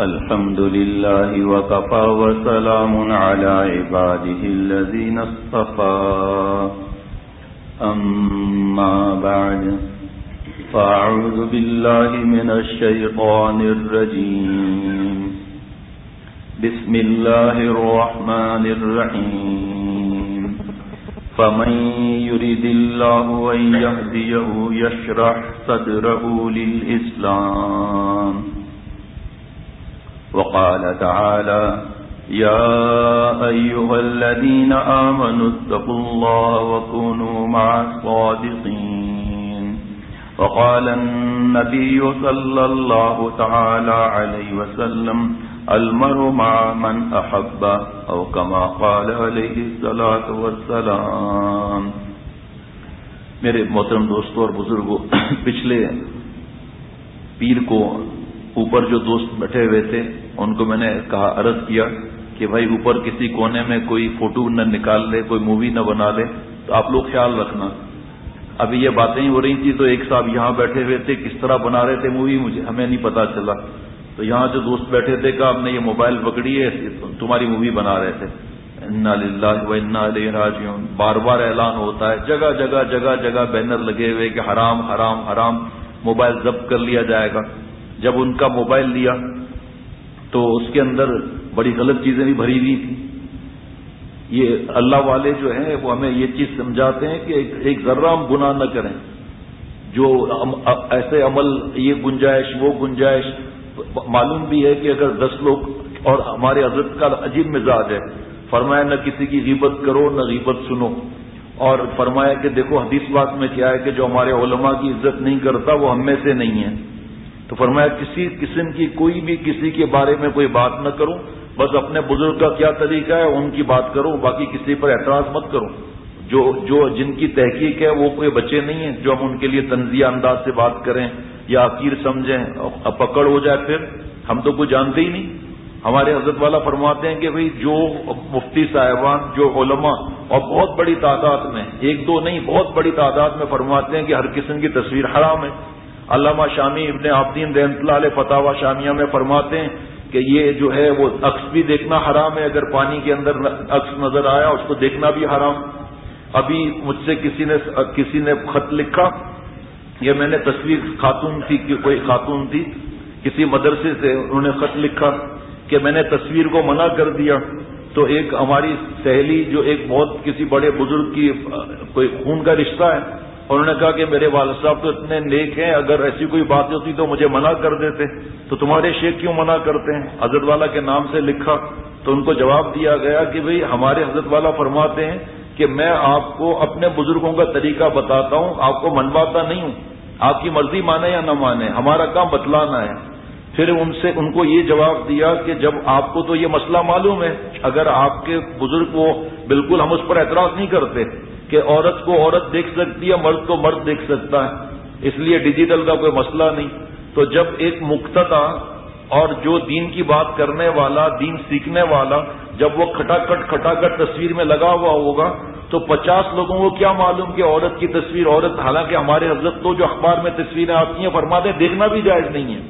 الحمد لله وكفى وسلام على عباده الذين اصطفى. أما بعد، فأعوذ بالله من الشيطان الرجيم. بسم الله الرحمن الرحيم. فمن يريد الله أن يهديه، يشرح صدره للإسلام. وقال تعالى يا أيها الذين آمنوا اتقوا الله وكونوا مع الصادقين. وقال النبي صلى الله تعالى عليه وسلم المر مع من أحب أو كما قال عليه الصلاة والسلام. میرے محترم دوستوں اور بزرگوں پچھلے پیر کو اوپر جو دوست بیٹھے ہوئے تھے ان کو میں نے کہا عرض کیا کہ بھائی اوپر کسی کونے میں کوئی فوٹو نہ نکال لے، کوئی مووی نہ بنا لے، تو آپ لوگ خیال رکھنا۔ ابھی یہ باتیں ہی ہو رہی تھیں تو ایک صاحب یہاں بیٹھے ہوئے تھے، کس طرح بنا رہے تھے مووی مجھے ہمیں نہیں پتا چلا۔ تو یہاں جو دوست بیٹھے تھے کہ آپ نے یہ موبائل پکڑی ہے، تمہاری مووی بنا رہے تھے۔ انا انا راجعون۔ بار بار اعلان ہوتا ہے، جگہ جگہ جگہ جگہ بینر لگے ہوئے کہ حرام حرام حرام موبائل ضبط کر لیا جائے گا۔ جب ان کا موبائل لیا تو اس کے اندر بڑی غلط چیزیں بھی بھری ہوئی تھیں۔ یہ اللہ والے جو ہیں وہ ہمیں یہ چیز سمجھاتے ہیں کہ ایک ذرہ ہم گناہ نہ کریں۔ جو ایسے عمل، یہ گنجائش، وہ گنجائش، معلوم بھی ہے کہ اگر دس لوگ اور ہمارے حضرت کا عجیب مزاج ہے۔ فرمایا، نہ کسی کی غیبت کرو، نہ غیبت سنو۔ اور فرمایا کہ دیکھو، حدیث بات میں کیا ہے کہ جو ہمارے علماء کی عزت نہیں کرتا، وہ ہم میں سے نہیں ہے۔ تو فرمایا کسی قسم کی کوئی بھی کسی کے بارے میں کوئی بات نہ کروں بس اپنے بزرگ کا کیا طریقہ ہے، ان کی بات کروں باقی کسی پر اعتراض مت کروں جو جو جن کی تحقیق ہے، وہ کوئی بچے نہیں ہیں۔ جو ہم ان کے لیے تنزیہ انداز سے بات کریں یا عقیر سمجھیں پکڑ ہو جائے پھر، ہم تو کوئی جانتے ہی نہیں۔ ہمارے حضرت والا فرماتے ہیں کہ بھئی جو مفتی صاحبان، جو علماء، اور بہت بڑی تعداد میں، ایک دو نہیں، بہت بڑی تعداد میں فرماتے ہیں کہ ہر قسم کی تصویر حرام ہے۔ علامہ شامی ابن عابدین رحمت اللہ علیہ فتح شامیہ میں فرماتے ہیں کہ یہ جو ہے وہ عکس بھی دیکھنا حرام ہے، اگر پانی کے اندر عکس نظر آیا اس کو دیکھنا بھی حرام۔ ابھی مجھ سے کسی نے کسی نے خط لکھا، یہ میں نے تصویر خاتون تھی کہ کوئی خاتون تھی، کسی مدرسے سے انہوں نے خط لکھا کہ میں نے تصویر کو منع کر دیا۔ تو ایک ہماری سہیلی جو ایک بہت کسی بڑے بزرگ کی کوئی خون کا رشتہ ہے انہوں نے کہا کہ میرے والد صاحب تو اتنے نیک ہیں، اگر ایسی کوئی بات ہوتی تو مجھے منع کر دیتے۔ تو تمہارے شیخ کیوں منع کرتے ہیں؟ حضرت والا کے نام سے لکھا تو ان کو جواب دیا گیا کہ بھئی ہمارے حضرت والا فرماتے ہیں کہ میں آپ کو اپنے بزرگوں کا طریقہ بتاتا ہوں، آپ کو منواتا نہیں ہوں۔ آپ کی مرضی مانے یا نہ مانے، ہمارا کام بتلانا ہے۔ پھر ان سے ان کو یہ جواب دیا کہ جب آپ کو تو یہ مسئلہ معلوم ہے، اگر آپ کے بزرگ کو بالکل ہم اس پر اعتراض نہیں کرتے۔ کہ عورت کو عورت دیکھ سکتی ہے، مرد کو مرد دیکھ سکتا ہے۔ اس لیے ڈیجیٹل کا کوئی مسئلہ نہیں۔ تو جب ایک مقتدا اور جو دین کی بات کرنے والا، دین سیکھنے والا جب وہ کھٹاکٹ کھٹاکٹ تصویر میں لگا ہوا ہوگا، تو پچاس لوگوں کو کیا معلوم کہ عورت کی تصویر، عورت حالانکہ ہمارے حضرت تو جو اخبار میں تصویریں آتی ہیں فرما دیں دیکھنا بھی جائز نہیں ہے۔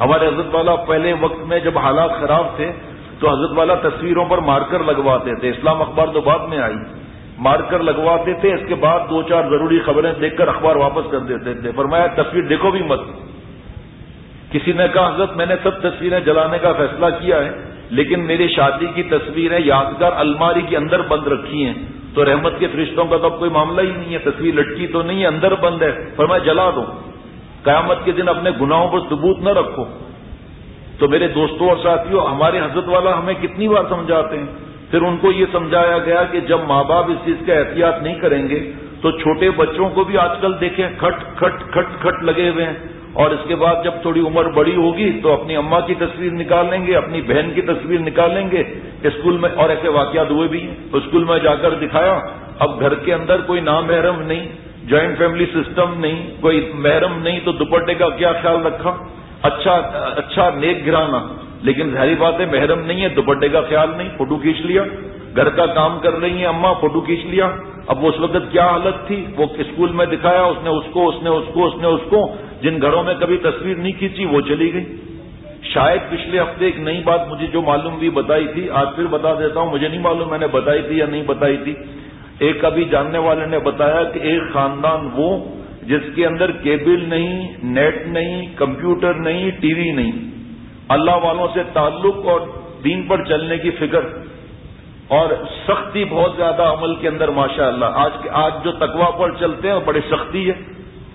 ہمارے حضرت والا پہلے وقت میں جب حالات خراب تھے، تو حضرت والا تصویروں پر مارکر لگواتے تھے۔ اسلام اخبار تو بعد میں آئی۔ مارکر لگواتے تھے اس کے بعد دو چار ضروری خبریں دیکھ کر اخبار واپس کر دیتے تھے۔ فرمایا، تصویر دیکھو بھی مت۔ کسی نے کہا، حضرت، میں نے سب تصویریں جلانے کا فیصلہ کیا ہے، لیکن میری شادی کی تصویریں یادگار الماری کے اندر بند رکھی ہیں۔ تو رحمت کے فرشتوں کا تو کوئی معاملہ ہی نہیں ہے، تصویر لٹکی تو نہیں ہے اندر بند ہے۔ فرمایا، جلا دو۔ قیامت کے دن اپنے گناہوں پر ثبوت نہ رکھو۔ تو میرے دوستوں اور ساتھیوں، ہمارے حضرت والا ہمیں کتنی بار سمجھاتے ہیں پھر ان کو یہ سمجھایا گیا کہ جب ماں باپ اس چیز کا احتیاط نہیں کریں گے تو چھوٹے بچوں کو بھی آج کل دیکھیں کھٹ کھٹ کھٹ کھٹ لگے ہوئے ہیں۔ اور اس کے بعد جب تھوڑی عمر بڑی ہوگی تو اپنی اماں کی تصویر نکال لیں گے، اپنی بہن کی تصویر نکال لیں گے اسکول میں اور ایسے واقعات ہوئے بھی ہیں۔ تو اسکول میں جا کر دکھایا، اب گھر کے اندر کوئی نام محرم نہیں، جوائنٹ فیملی سسٹم نہیں، کوئی محرم نہیں تو دوپٹے کا کیا خیال رکھا؟ اچھا اچھا نیک گرانا لیکن ظاہری بات ہے، محرم نہیں ہے، دوپٹے کا خیال نہیں، فوٹو کھینچ لیا، گھر کا کام کر رہی ہیں اماں، فوٹو کھینچ لیا۔ اب اس وقت کیا حالت تھی؟ وہ اسکول میں دکھایا، اس نے اس کو، اس نے اس کو، اس نے اس کو، جن گھروں میں کبھی تصویر نہیں کھینچی، وہ چلی گئی۔ شاید پچھلے ہفتے ایک نئی بات مجھے جو معلوم بھی بتائی تھی، آج پھر بتا دیتا ہوں، مجھے نہیں معلوم میں نے بتائی تھی یا نہیں بتائی تھی۔ ایک ابھی جاننے والے نے بتایا کہ ایک خاندان وہ، جس کے اندر کیبل نہیں، نیٹ نہیں، کمپیوٹر نہیں، ٹی وی نہیں۔ اللہ والوں سے تعلق اور دین پر چلنے کی فکر اور سختی بہت زیادہ عمل کے اندر ماشاء اللہ آج آج جو تقوا پر چلتے ہیں، وہ بڑی سختی ہے۔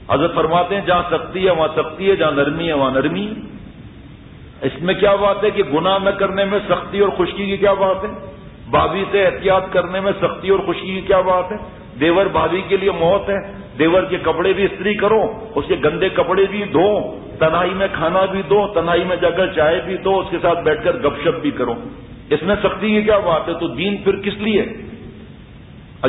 حضرت فرماتے ہیں، جہاں سختی ہے، وہاں سختی ہے، جہاں نرمی ہے، وہاں نرمی ہے۔ اس میں کیا بات ہے کہ گناہ نہ کرنے میں سختی اور خشکی کی کیا بات ہے؟ بھابھی سے احتیاط کرنے میں سختی اور خشکی کی کیا بات ہے؟ دیور بھابھی کے لیے موت ہے۔ دیور کے کپڑے بھی استری کرو، اس کے گندے کپڑے بھی دھو۔ تنہائی میں کھانا بھی دو، تنہائی میں جا کر چائے بھی دو، اس کے ساتھ بیٹھ کر گپ شپ بھی کرو۔ اس میں سختی کی کیا بات ہے؟ تو دین پھر کس لیے؟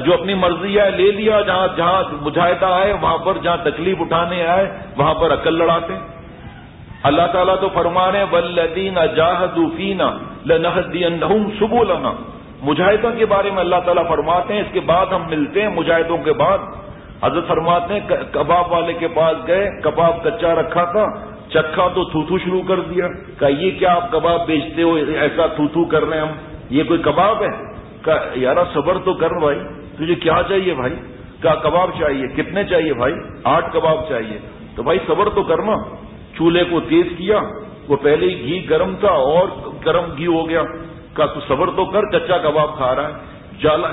جو اپنی مرضی ہے لے لیا، جہاں جہاں مجاہدہ آئے، وہاں پر جہاں تکلیف اٹھانے آئے، وہاں پر عقل لڑاتے۔ اللہ تعالیٰ تو فرما رہے ولدین اجاہدینا لنحدین سبو لنا مجاہدوں کے بارے میں اللہ تعالیٰ فرماتے ہیں، اس کے بعد ہم ملتے ہیں مجاہدوں کے بعد۔ حضرت فرماتے ہیں کباب والے کے پاس گئے، کباب کچا رکھا تھا، چکھا تو تھوتھو شروع کر دیا۔ کہ یہ کیا آپ کباب بیچتے ہو، ایسا تھوتھو کر رہے ہیں ہم؟ یہ کوئی کباب ہے؟ کہ یار صبر تو کر بھائی، تجھے کیا چاہیے بھائی؟ کیا کباب چاہیے، کتنے چاہیے بھائی؟ آٹھ کباب چاہیے۔ تو بھائی، صبر تو کرنا۔ چولہے کو تیز کیا، وہ پہلے ہی گھی گرم تھا اور گرم گھی ہو گیا۔ کا تو صبر تو کر کچا کباب کھا رہا ہے۔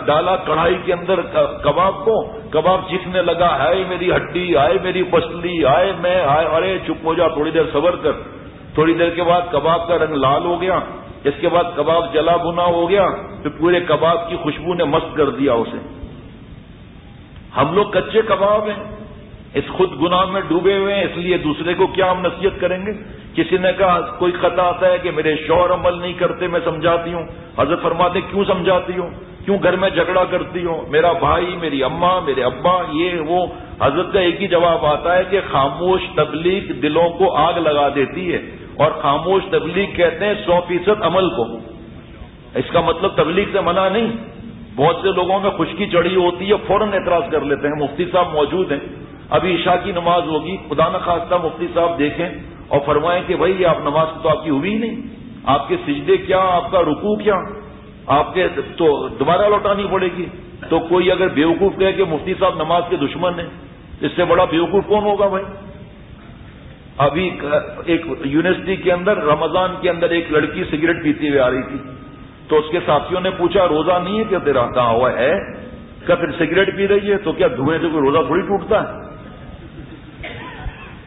ڈالا کڑھائی کے اندر کباب کو۔ کباب چیخنے لگا ہے میری ہڈی آئے میری پسلی آئے میں آئے ارے چپ ہو جا، تھوڑی دیر صبر کر۔ تھوڑی دیر کے بعد کباب کا رنگ لال ہو گیا۔ اس کے بعد کباب جلا بنا ہو گیا۔ پھر پورے کباب کی خوشبو نے مست کر دیا اسے۔ ہم لوگ کچے کباب ہیں۔ اس خود گناہ میں ڈوبے ہوئے ہیں، اس لیے دوسرے کو کیا ہم نصیحت کریں گے؟ کسی نے کہا، کوئی خطا آتا ہے کہ میرے شوہر عمل نہیں کرتے، میں سمجھاتی ہوں۔ حضرت فرماتے کیوں سمجھاتی ہوں؟ کیوں گھر میں جھگڑا کرتی ہوں؟ میرا بھائی، میری اماں، میرے ابا، یہ، وہ۔ حضرت کا ایک ہی جواب آتا ہے کہ خاموش تبلیغ دلوں کو آگ لگا دیتی ہے اور خاموش تبلیغ کہتے ہیں سو فیصد عمل کو۔ اس کا مطلب تبلیغ سے منع نہیں۔ بہت سے لوگوں میں خشکی چڑھی ہوتی ہے، فوراً اعتراض کر لیتے ہیں۔ مفتی صاحب موجود ہیں۔ ابھی عشاء کی نماز ہوگی۔ خدا نخواستہ مفتی صاحب دیکھیں۔ اور فرمائیں کہ بھائی آپ نماز تو آپ کی ہوئی نہیں۔ آپ کے سجدے کیا، آپ کا رکوع کیا؟ آپ کے تو دوبارہ لوٹانی پڑے گی۔ تو کوئی اگر بیوقوف کہے کہ مفتی صاحب نماز کے دشمن ہیں، اس سے بڑا بیوقوف کون ہوگا بھائی؟ ابھی ایک یونیورسٹی کے اندر، رمضان کے اندر ایک لڑکی سگریٹ پیتی ہوئی آ رہی تھی۔ تو اس کے ساتھیوں نے پوچھا، روزہ نہیں ہے کیا تیرا؟ کہاں ہوا ہے۔ کیا پھر سگریٹ پی رہی ہے تو کیا دھوئیں سے کوئی روزہ تھوڑی ٹوٹتا ہے؟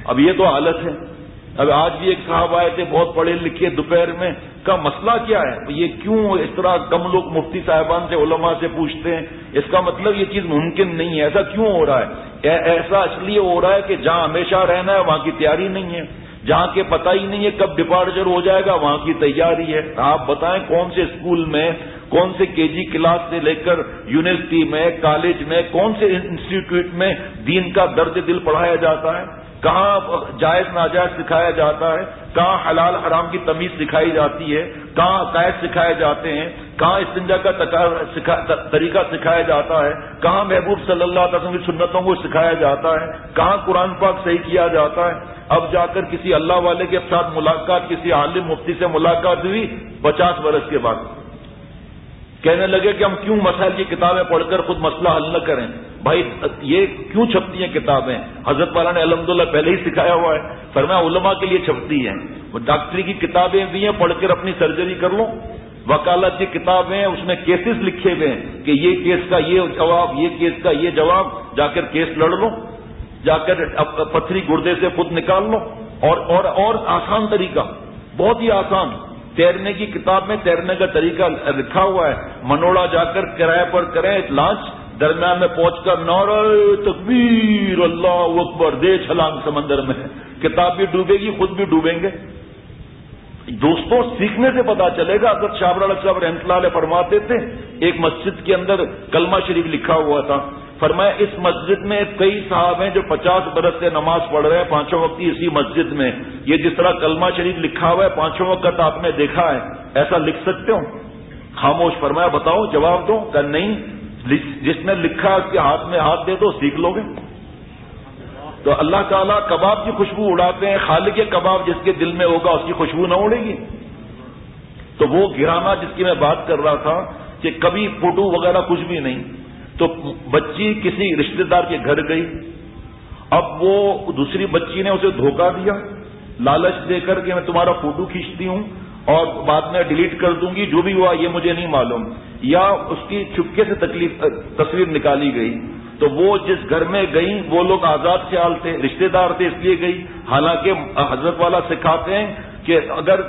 اب یہ تو حالت ہے۔ اب آج بھی ایک صاحب آئے تھے، بہت پڑھے لکھے، دوپہر میں، کا مسئلہ کیا ہے؟ یہ کیوں اس طرح کم لوگ مفتی صاحبان سے، علماء سے پوچھتے ہیں؟ اس کا مطلب یہ چیز ممکن نہیں ہے۔ ایسا کیوں ہو رہا ہے؟ ایسا اس لیے ہو رہا ہے کہ جہاں ہمیشہ رہنا ہے، وہاں کی تیاری نہیں ہے۔ جہاں کے پتہ ہی نہیں ہے کب ڈپارچر ہو جائے گا، وہاں کی تیاری ہے۔ آپ بتائیں کون سے اسکول میں، کون سے کے جی کلاس سے لے کر یونیورسٹی میں، کالج میں، کون سے انسٹیٹیوٹ میں دین کا درد دل پڑھایا جاتا ہے؟ کہاں جائز ناجائز سکھایا جاتا ہے، کہاں حلال حرام کی تمیز سکھائی جاتی ہے، کہاں عقائد سکھائے جاتے ہیں، کہاں استنجا کا طریقہ سکھایا جاتا ہے، کہاں محبوب صلی اللہ علیہ وسلم کی سنتوں کو سکھایا جاتا ہے، کہاں قرآن پاک صحیح کیا جاتا ہے۔ اب جا کر کسی اللہ والے کے ساتھ ملاقات، کسی عالم مفتی سے ملاقات ہوئی، پچاس برس کے بعد۔ کہنے لگے کہ ہم کیوں مسائل کی کتابیں پڑھ کر خود مسئلہ حل نہ کریں؟ بھائی، یہ کیوں چھپتی ہیں کتابیں؟ حضرت والا نے الحمد پہلے ہی سکھایا ہوا ہے۔ فرمایا، علماء کے لیے چھپتی ہیں۔ وہ ڈاکٹری کی کتابیں بھی ہیں، پڑھ کر اپنی سرجری کر لو وکالت کی کتابیں اس میں کیسز لکھے ہوئے ہیں کہ یہ کیس کا یہ جواب، یہ کیس کا یہ جواب، جا کر کیس لڑ لو جا کر پتھری گردے سے خود نکال لو اور اور اور آسان طریقہ، بہت ہی آسان۔ تیرنے کی کتاب میں تیرنے کا طریقہ لکھا ہوا ہے۔ منوڑا جا کر کرایہ پر کریں لانچ، درمیان میں پہنچ کر نور تکبیر، اللہ اکبر، دے چھلانگ سمندر میں۔ کتاب بھی ڈوبے گی، خود بھی ڈوبیں گے۔ دوستوں، سیکھنے سے پتا چلے گا اگر شابر صاحب رحمت اللہ علیہ فرماتے تھے، ایک مسجد کے اندر کلمہ شریف لکھا ہوا تھا۔ فرمایا، اس مسجد میں کئی صاحب ہیں جو پچاس برس سے نماز پڑھ رہے ہیں، پانچوں وقت اسی مسجد میں۔ یہ جس طرح کلمہ شریف لکھا ہوا ہے، پانچوں وقت آپ نے دیکھا ہے۔ ایسا لکھ سکتے ہو؟ خاموش فرمایا بتاؤ جواب دو کہ نہیں جس نے لکھا اس کے ہاتھ میں ہاتھ دے دو سیکھ لو گے۔ تو اللہ تعالیٰ کباب کی خوشبو اڑاتے ہیں، خالق کباب جس کے دل میں ہوگا، اس کی خوشبو نہ اڑے گی۔ تو وہ گرانا جس کی میں بات کر رہا تھا، کہ کبھی فوٹو وغیرہ کچھ بھی نہیں۔ تو بچی کسی رشتے دار کے گھر گئی، اب وہ دوسری بچی نے اسے دھوکہ دیا، لالچ دے کر کے میں تمہارا فوٹو کھینچتی ہوں اور بعد میں ڈیلیٹ کر دوں گی، جو بھی ہوا یہ مجھے نہیں معلوم۔ یا اس کی چپکے سے تکلیف، تصویر نکالی گئی۔ تو وہ جس گھر میں گئی، وہ لوگ آزاد خیال تھے رشتے دار تھے، اس لیے گئی۔ حالانکہ حضرت والا سکھاتے ہیں کہ اگر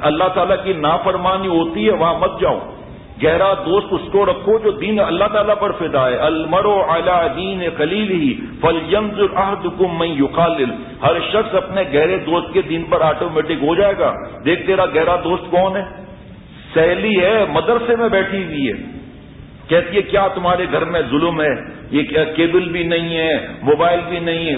اللہ تعالیٰ کی نافرمانی ہوتی ہے، وہاں مت جاؤ۔ گہرا دوست اس کو رکھو جو دین اللہ تعالیٰ پر فدا ہے۔ المرو اعلی دین خلیل ہی فل یمز میں یوخالل ہر شخص اپنے گہرے دوست کے دین پر آٹومیٹک ہو جائے گا۔ دیکھ تیرا گہرا دوست کون ہے؟ سہیلی ہے، مدرسے میں بیٹھی ہوئی ہے۔ کہتی ہے، کیا تمہارے گھر میں ظلم ہے؟ یہ کیبل بھی نہیں ہے، موبائل بھی نہیں ہے۔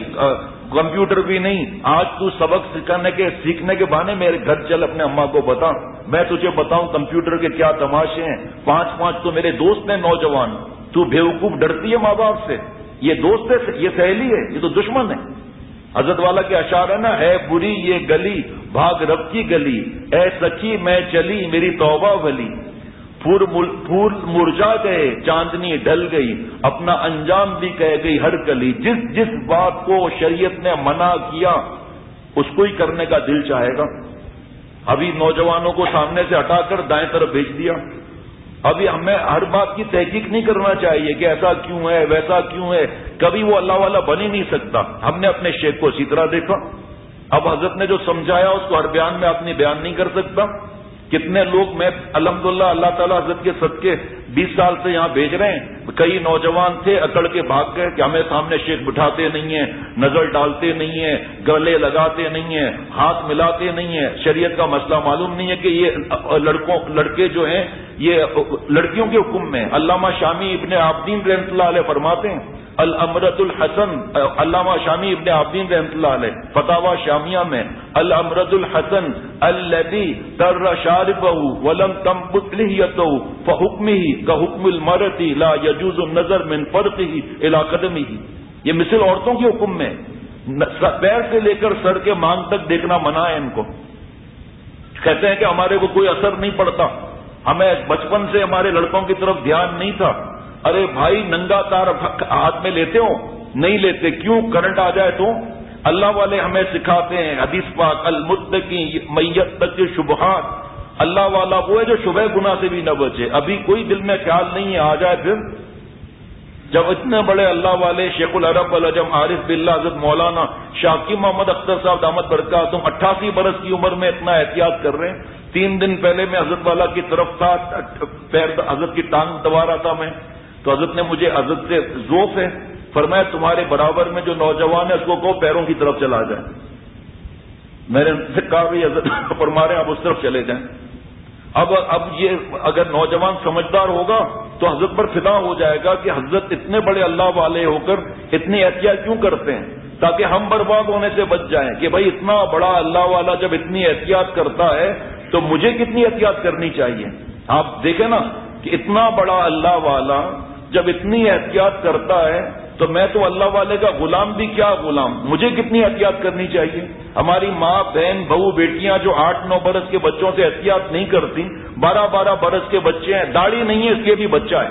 کمپیوٹر بھی نہیں، آج تو سبق سکھانے کے، سیکھنے کے بہانے میرے گھر چل اپنے اما کو بتا۔ میں تجھے بتاؤں کمپیوٹر کے کیا تماشے ہیں۔ پانچ پانچ تو میرے دوست ہیں نوجوان۔ تو بیوقوف ڈرتی ہے ماں باپ سے۔ یہ دوست ہے، یہ سہیلی ہے، یہ تو دشمن ہے۔ حضرت والا کے اشار ہے نا، ہے بری یہ گلی، بھاگ رب کی گلی۔ اے سچی میں چلی میری توبہ بلی پھول مرجا گئے، چاندنی ڈل گئی، اپنا انجام بھی کہہ گئی ہر کلی جس جس بات کو شریعت نے منع کیا، اس کو ہی کرنے کا دل چاہے گا۔ ابھی نوجوانوں کو سامنے سے ہٹا کر دائیں طرف بھیج دیا۔ ابھی ہمیں ہر بات کی تحقیق نہیں کرنا چاہیے کہ ایسا کیوں ہے، ویسا کیوں ہے۔ کبھی وہ اللہ والا بن ہی نہیں سکتا۔ ہم نے اپنے شیخ کو اسی طرح دیکھا۔ اب حضرت نے جو سمجھایا، اس کو ہر بیان میں اپنی بیان نہیں کر سکتا۔ کتنے لوگ میں الحمد للہ اللہ تعالیٰ حضرت کے صدقے بیس سال سے یہاں بھیج رہے ہیں۔ کئی نوجوان تھے، اکڑ کے بھاگ گئے کہ ہمیں سامنے شیخ بٹھاتے نہیں ہیں، نظر ڈالتے نہیں ہیں، گلے لگاتے نہیں ہیں، ہاتھ ملاتے نہیں ہیں۔ شریعت کا مسئلہ معلوم نہیں ہے کہ یہ لڑکوں، لڑکے جو ہیں، یہ لڑکیوں کے حکم میں علامہ شامی ابن عابدین رحمۃ اللہ علیہ فرماتے ہیں الامرت الحسن علامہ شامی ابن عابدین رحمۃ اللہ علیہ فتح شامیہ میں الامرت الحسن الدی تر شارب ولم تم بتلیتو فحکم ہی کا حکم المرتی لا یجوز النظر من فرق ہی الا ہی یہ مثل عورتوں کے حکم میں، پیر سے لے کر سر کے مانگ تک دیکھنا منع ہے ان کو۔ کہتے ہیں کہ ہمارے کو کوئی اثر نہیں پڑتا۔ ہمیں بچپن سے ہمارے لڑکوں کی طرف دھیان نہیں تھا۔ ارے بھائی ننگا تار ہاتھ میں لیتے ہو؟ نہیں لیتے، کیوں؟ کرنٹ آ جائے تو؟ اللہ والے ہمیں سکھاتے ہیں، حدیث پاک، المدکی میت تک شبہات۔ اللہ والا وہ ہے جو شبہ گنا سے بھی نہ بچے۔ ابھی کوئی دل میں خیال نہیں ہے، آ جائے پھر۔ جب اتنے بڑے اللہ والے شیخ العرب الجم عارف بلّہ حضرت مولانا شاکی محمد اختر صاحب دامت برکا تم اٹھاسی برس کی عمر میں اتنا احتیاط کر رہے ہیں؟ تین دن پہلے میں حضرت والا کی طرف تھا، پیر حضرت کی ٹانگ دبا رہا تھا میں۔ تو حضرت نے مجھے حضرت سے ذوف ہے، فرمایا تمہارے برابر میں جو نوجوان ہے، اس کو کہو پیروں کی طرف چلا جائے۔ میں نے کہا بھی حضرت فرما رہے آپ اس طرف چلے جائیں۔ اب اب یہ اگر نوجوان سمجھدار ہوگا تو حضرت پر فدا ہو جائے گا کہ حضرت اتنے بڑے اللہ والے ہو کر اتنی احتیاط کیوں کرتے ہیں؟ تاکہ ہم برباد ہونے سے بچ جائیں کہ بھائی اتنا بڑا اللہ والا جب اتنی احتیاط کرتا ہے تو مجھے کتنی احتیاط کرنی چاہیے؟ آپ دیکھیں نا کہ اتنا بڑا اللہ والا جب اتنی احتیاط کرتا ہے تو میں تو اللہ والے کا غلام بھی کیا غلام؟ مجھے کتنی احتیاط کرنی چاہیے؟ ہماری ماں، بہن، بہو، بیٹیاں جو آٹھ، نو برس کے بچوں سے احتیاط نہیں کرتی، بارہ بارہ برس کے بچے ہیں، داڑھی نہیں ہے، اس لیے بھی بچہ ہے۔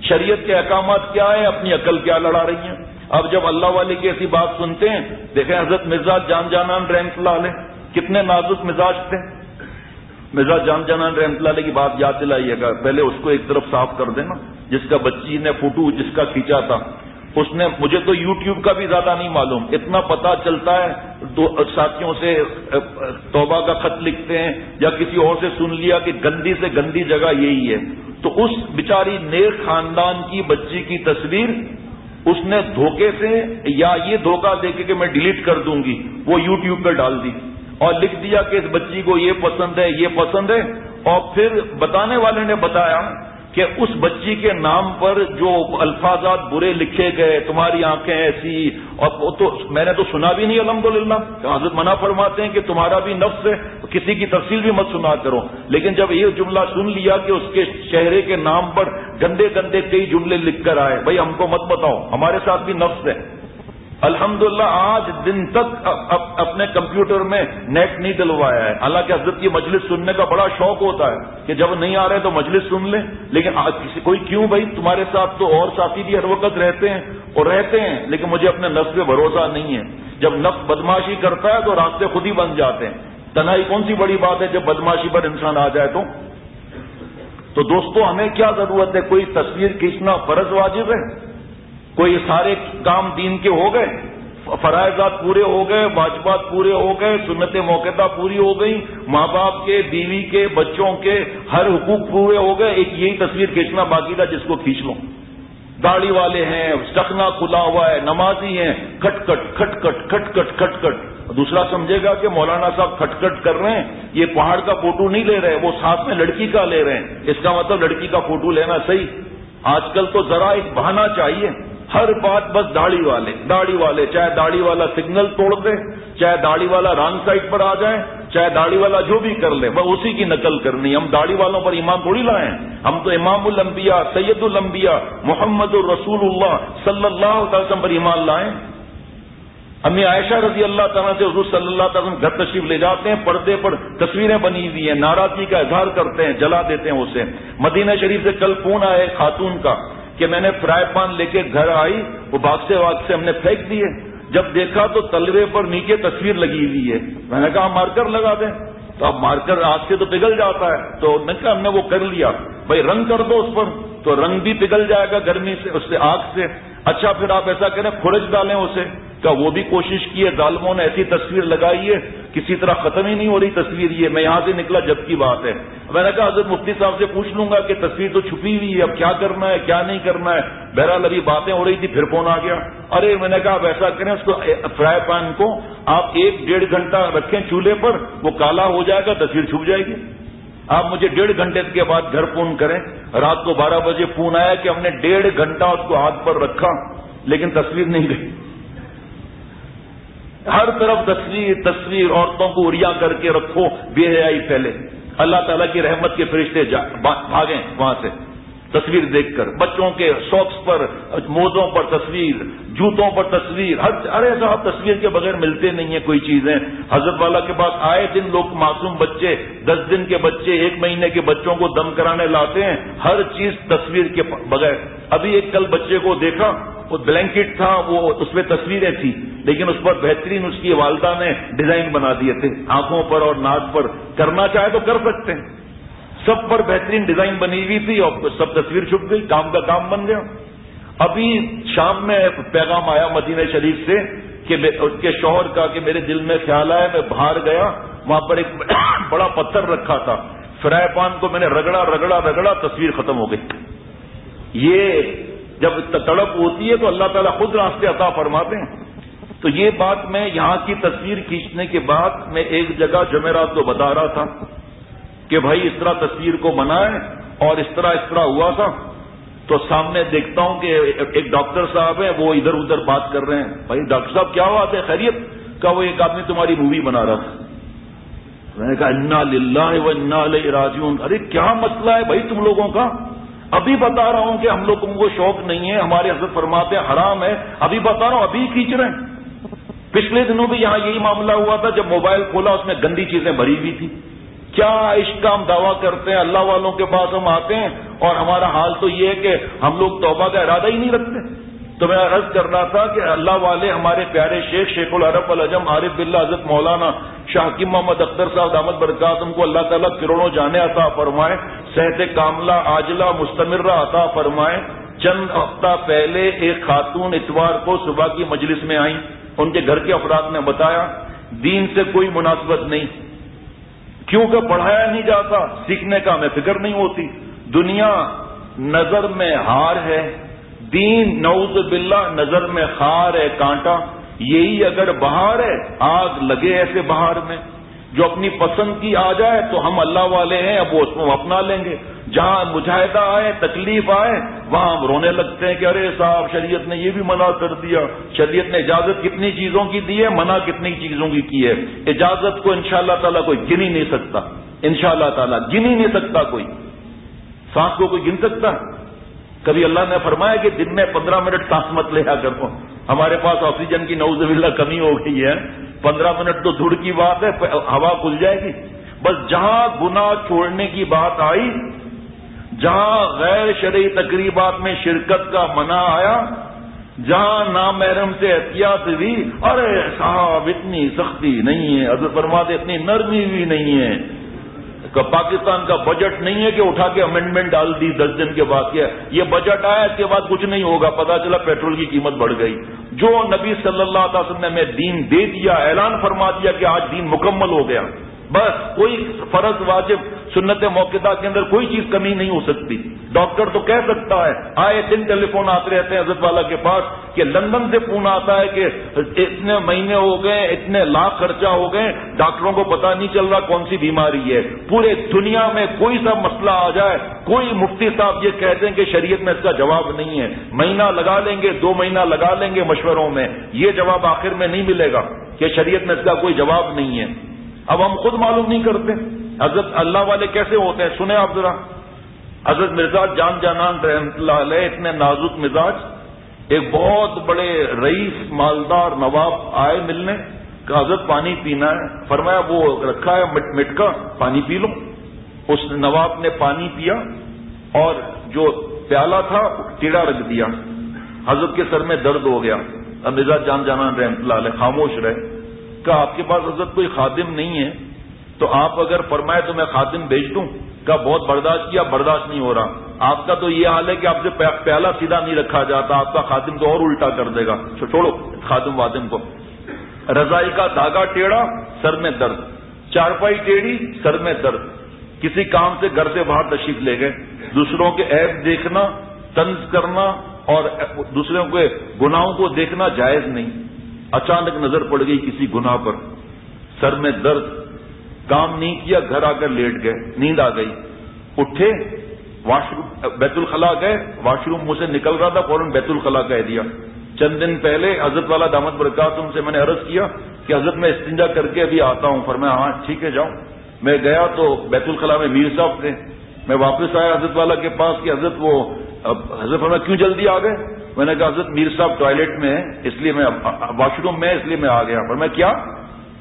شریعت کے احکامات کیا ہیں؟ اپنی عقل کیا لڑا رہی ہیں؟ اب جب اللہ والے کی ایسی بات سنتے ہیں، دیکھیں حضرت مزاج جان جانان رحمت اللہ علیہ کتنے نازک مزاج تھے۔ مزاج جان جانان رحمت اللہ علیہ کی بات یاد دلائیے گا۔ پہلے اس کو ایک طرف صاف کر دینا، جس کا بچی نے فوٹو جس کا کھینچا تھا۔ اس نے، مجھے تو یو ٹیوب کا بھی زیادہ نہیں معلوم۔ اتنا پتا چلتا ہے ساتھیوں سے، توبہ کا خط لکھتے ہیں یا کسی اور سے سن لیا کہ گندی سے گندی جگہ یہی ہے۔ تو اس بیچاری نیک خاندان کی بچی کی تصویر اس نے دھوکے سے یا یہ دھوکہ دے کے کہ میں ڈیلیٹ کر دوں گی، وہ یو ٹیوب پہ ڈال دی۔ اور لکھ دیا کہ اس بچی کو یہ پسند ہے، یہ پسند ہے۔ اور پھر بتانے والے نے بتایا کہ اس بچی کے نام پر جو الفاظات برے لکھے گئے، تمہاری آنکھیں ایسی، اور تو میں نے تو سنا بھی نہیں الحمد للہ حضرت منع فرماتے ہیں کہ تمہارا بھی نفس ہے، کسی کی تفصیل بھی مت سنا کرو۔ لیکن جب یہ جملہ سن لیا کہ اس کے چہرے کے نام پر گندے گندے کئی جملے لکھ کر آئے، بھائی ہم کو مت بتاؤ، ہمارے ساتھ بھی نفس ہے۔ الحمدللہ، آج دن تک اپنے کمپیوٹر میں نیٹ نہیں ڈلوایا ہے۔ حالانکہ حضرت کی مجلس سننے کا بڑا شوق ہوتا ہے کہ جب نہیں آ رہے تو مجلس سن لیں۔ لیکن کوئی کیوں بھائی؟ تمہارے ساتھ تو اور ساتھی بھی ہر وقت رہتے ہیں اور رہتے ہیں، لیکن مجھے اپنے نفس پہ بھروسہ نہیں ہے۔ جب نفس بدماشی کرتا ہے تو راستے خود ہی بن جاتے ہیں۔ تنہائی کون سی بڑی بات ہے جب بدماشی پر انسان آ جائے تو؟ تو دوستو، ہمیں کیا ضرورت ہے؟ کوئی تصویر کھینچنا فرض واجب ہے؟ کوئی سارے کام دین کے ہو گئے، فرائضات پورے ہو گئے، واجبات پورے ہو گئے سنت موقع پوری ہو گئی ماں باپ کے، بیوی کے، بچوں کے ہر حقوق پورے ہو گئے، ایک یہی تصویر کھینچنا باقی تھا جس کو کھینچ لو۔ داڑھی والے ہیں چکنا کھلا ہوا ہے، نمازی ہیں کٹ کٹ کٹ کٹ کٹ کٹ کٹ کٹ دوسرا سمجھے گا کہ مولانا صاحب کھٹ کٹ کر رہے ہیں، یہ پہاڑ کا فوٹو نہیں لے رہے، وہ ساتھ میں لڑکی کا لے رہے ہیں۔ اس کا مطلب لڑکی کا فوٹو لینا صحیح۔ آج کل تو ذرا ایک بہانا چاہیے۔ ہر بات بس داڑھی والے داڑھی والے، چاہے داڑھی والا سگنل توڑ دے، چاہے داڑھی والا رانگ سائڈ پر آ جائے، چاہے داڑھی والا جو بھی کر لے وہ اسی کی نقل کرنی ہم داڑھی والوں پر ایمان تھوڑی لائیں۔ ہم تو امام الانبیاء، سید الانبیاء، محمد الرسول اللہ صلی اللہ علیہ وسلم پر ایمان لائیں۔ امی عائشہ رضی اللہ تعالیٰ سے حضور صلی اللہ تعالیٰ گھر تشریف لے جاتے ہیں، پردے پر تصویریں بنی ہوئی ہیں، ناراضگی کا اظہار کرتے ہیں، جلا دیتے ہیں اسے۔ مدینہ شریف سے کل فون آئے خاتون کا۔ کہ میں نے فرائی پان لے کے گھر آئی، وہ باغ سے واگ سے ہم نے پھینک دیے۔ جب دیکھا تو تلوے پر نیچے تصویر لگی ہوئی ہے۔ میں نے کہا مارکر لگا دیں۔ تو اب مارکر آگ سے تو پگھل جاتا ہے۔ تو نے کہا، ہم نے وہ کر لیا۔ بھائی، رنگ کر دو اس پر۔ تو رنگ بھی پگھل جائے گا گرمی سے، اس سے آگ سے۔ اچھا پھر آپ ایسا کریں کھڑج ڈالیں اسے۔ کیا وہ بھی کوشش کی ہے، ظالموں نے ایسی تصویر لگائی ہے، کسی طرح ختم ہی نہیں ہو رہی تصویر یہ، میں یہاں سے نکلا جب کی بات ہے۔ میں نے کہا، حضرت مفتی صاحب سے پوچھ لوں گا کہ تصویر تو چھپی ہوئی ہے، اب کیا کرنا ہے، کیا نہیں کرنا ہے؟ بہرحال ابھی باتیں ہو رہی تھی، پھر فون آ گیا۔ ارے، میں نے کہا، آپ ایسا کریں، اس کو فرائی پین کو آپ ایک ڈیڑھ گھنٹہ رکھیں چولہے پر، وہ کالا ہو جائے گا، تصویر چھپ جائے گی۔ آپ مجھے ڈیڑھ گھنٹے کے بعد گھر فون کریں۔ رات کو بارہ بجے فون آیا کہ ہم نے ڈیڑھ گھنٹہ اس کو ہاتھ پر رکھا، لیکن تصویر نہیں گئی۔ ہر طرف تصویر تصویر عورتوں کو اریا کر کے رکھو، بے حیائی پھیلے۔ اللہ تعالیٰ کی رحمت کے فرشتے بھاگیں وہاں سے۔ تصویر دیکھ کر، بچوں کے ساکس پر، موزوں پر تصویر، جوتوں پر تصویر، ہر، ارے صاحب، تصویر کے بغیر ملتے نہیں ہیں کوئی چیزیں۔ حضرت والا کے پاس آئے دن لوگ معصوم بچے، دس دن کے بچے، ایک مہینے کے بچوں کو دم کرانے لاتے ہیں۔ ہر چیز تصویر کے بغیر۔ ابھی ایک کل بچے کو دیکھا، وہ بلینکٹ تھا، وہ اس میں تصویریں تھیں۔ لیکن اس پر بہترین اس کی والدہ نے ڈیزائن بنا دیے تھے، آنکھوں پر اور ناک پر۔ کرنا چاہے تو کر سکتے ہیں۔ سب پر بہترین ڈیزائن بنی ہوئی تھی اور سب تصویر چھپ گئی، کام کا کام بن گیا۔ ابھی شام میں پیغام آیا مدینہ شریف سے کہ اس کے شوہر کا کہ میرے دل میں خیال آیا، میں باہر گیا۔ وہاں پر ایک بڑا پتھر رکھا تھا۔ فرائی پان کو میں نے رگڑا رگڑا رگڑا، تصویر ختم ہو گئی۔ یہ جب تڑپ ہوتی ہے تو اللہ تعالیٰ خود راستے عطا فرماتے ہیں۔ تو یہ بات میں یہاں کی تصویر کھینچنے کے بعد میں ایک جگہ جمعرات کو بتا رہا تھا کہ بھائی اس طرح تصویر کو بنائے اور اس طرح اس طرح ہوا تھا تو سامنے دیکھتا ہوں کہ ایک ڈاکٹر صاحب ہیں، وہ ادھر ادھر بات کر رہے ہیں۔ بھائی ڈاکٹر صاحب، کیا بات ہے؟ خیریت؟ کا وہ ایک آدمی تمہاری مووی بنا رہا تھا۔ میں نے کہا، انا للہ و انا علیہ راجون ارے، کیا مسئلہ ہے بھائی تم لوگوں کا؟ ابھی بتا رہا ہوں کہ ہم لوگوں کو شوق نہیں ہے، ہمارے حضرت فرماتے ہیں حرام ہے۔ ابھی بتا رہا ہوں، ابھی کھینچ رہے ہیں۔ پچھلے دنوں بھی یہاں یہی معاملہ ہوا تھا، جب موبائل کھولا، اس میں گندی چیزیں بھری ہوئی تھی کیا عشق کا ہم دعویٰ کرتے ہیں؟ اللہ والوں کے پاس ہم آتے ہیں اور ہمارا حال تو یہ ہے کہ ہم لوگ توبہ کا ارادہ ہی نہیں رکھتے۔ تو میں عرض کر رہا تھا کہ اللہ والے ہمارے پیارے شیخ شیخ العرب العجم عارف بلّہ حضرت مولانا شاہکیم محمد اختر صاحب دامد برکات کو اللہ تعالیٰ کروڑوں جانے عطا فرمائے، صحت کاملہ آجلا مستمرہ عطا فرمائے۔ چند ہفتہ پہلے ایک خاتون اتوار کو صبح کی مجلس میں آئیں۔ ان کے گھر کے افراد نے بتایا، دین سے کوئی مناسبت نہیں۔ کیونکہ پڑھایا نہیں جاتا، سیکھنے کا ہمیں فکر نہیں ہوتی۔ دنیا نظر میں ہار ہے، دین نوز باللہ نظر میں خار ہے، کانٹا۔ یہی اگر بہار ہے، آگ لگے ایسے بہار میں۔ جو اپنی پسند کی آ جائے تو ہم اللہ والے ہیں، اب وہ اس کو اپنا لیں گے۔ جہاں مجاہدہ آئے، تکلیف آئے، وہاں ہم رونے لگتے ہیں کہ ارے صاحب، شریعت نے یہ بھی منع کر دیا۔ شریعت نے اجازت کتنی چیزوں کی دی ہے، منع کتنی چیزوں کی کی ہے۔ اجازت کو انشاءاللہ شاء اللہ تعالیٰ کوئی گن ہی نہیں سکتا۔ انشاءاللہ اللہ تعالیٰ گن ہی نہیں سکتا کوئی۔ سانس کو کوئی گن سکتا کبھی اللہ نے فرمایا کہ دن میں پندرہ منٹ سانس مت لے آ کر ہمارے پاس آکسیجن کی نوز اللہ کمی ہو گئی ہے۔ پندرہ منٹ تو دھڑ کی بات ہے ہوا کھل جائے گی۔ بس جہاں گنا چھوڑنے کی بات آئی جہاں غیر شرعی تقریبات میں شرکت کا منع آیا، جہاں نامحرم سے احتیاط ہوئی، ارے صاحب، اتنی سختی نہیں ہے، حضرت فرماتے اتنی نرمی بھی نہیں ہے۔ پاکستان کا بجٹ نہیں ہے کہ اٹھا کے امینڈمنٹ ڈال دی دس دن کے بعد کیا یہ بجٹ آیا، اس کے بعد کچھ نہیں ہوگا پتا چلا پیٹرول کی قیمت بڑھ گئی۔ جو نبی صلی اللہ علیہ وسلم نے ہمیں دین دے دیا، اعلان فرما دیا کہ آج دین مکمل ہو گیا۔ بس کوئی فرض واجب سنت موقع کے اندر کوئی چیز کمی نہیں ہو سکتی۔ ڈاکٹر تو کہہ سکتا ہے، آئے دن ٹیلی فون آتے رہتے ہیں حضرت والا کے پاس کہ لندن سے فون آتا ہے کہ اتنے مہینے ہو گئے، اتنے لاکھ خرچہ ہو گئے، ڈاکٹروں کو پتا نہیں چل رہا کون سی بیماری ہے۔ پورے دنیا میں کوئی سا مسئلہ آ جائے، کوئی مفتی صاحب یہ کہتے ہیں کہ شریعت میں اس کا جواب نہیں ہے۔ مہینہ لگا لیں گے، دو مہینہ لگا لیں گے مشوروں میں، یہ جواب آخر میں نہیں ملے گا کہ شریعت میں اس کا کوئی جواب نہیں ہے۔ اب ہم خود معلوم نہیں کرتے حضرت اللہ والے کیسے ہوتے ہیں؟ سنیں آپ ذرا۔ حضرت مرزا جان جانان رحمت اللہ علیہ اتنے نازک مزاج، ایک بہت بڑے رئیس، مالدار، نواب آئے ملنے کہ حضرت، پانی پینا ہے۔ فرمایا، وہ رکھا ہے مٹکا، پانی پی لو۔ اس نواب نے پانی پیا اور جو پیالہ تھا کیڑا رکھ دیا۔ حضرت کے سر میں درد ہو گیا۔ مرزا جان جانان رحمت اللہ علیہ خاموش رہے۔ کہ آپ کے پاس حضرت کوئی خادم نہیں ہے، تو آپ اگر فرمائے تو میں خادم بھیج دوں۔ کا بہت برداشت کیا، برداشت نہیں ہو رہا۔ آپ کا تو یہ حال ہے کہ آپ سے پہلا سیدھا نہیں رکھا جاتا، آپ کا خادم تو اور الٹا کر دے گا۔ چھوڑو خادم وادم کو۔ رضائی کا دھاگا ٹیڑھا، سر میں درد۔ چارپائی ٹیڑھی، سر میں درد۔ کسی کام سے گھر سے باہر تشریف لے گئے۔ دوسروں کے ایپ دیکھنا، طنز کرنا اور دوسروں کے گناہوں کو دیکھنا جائز نہیں۔ اچانک نظر پڑ گئی کسی گناہ پر۔ سر میں درد، کام نہیں کیا، گھر آ کر لیٹ گئے، نیند آ گئی۔ اٹھے، واش روم، بیت الخلا گئے، واش روم مجھ سے نکل رہا تھا، فوراً بیت الخلا کہہ دیا۔ چند دن پہلے حضرت والا دامت برکاتم سے میں نے عرض کیا کہ حضرت میں استنجا کر کے ابھی آتا ہوں۔ فرمایا ہاں ٹھیک ہے، جاؤں۔ میں گیا تو بیت الخلا میں میر صاحب تھے۔ میں واپس آیا حضرت والا کے پاس کہ حضرت وہ حضرت فرمایا، کیوں جلدی آ گئے؟ میں نے کہا، حضرت میر صاحب ٹوائلٹ میں اس لیے میں واش روم میں اس لیے میں آ گیا پر میں کیا؟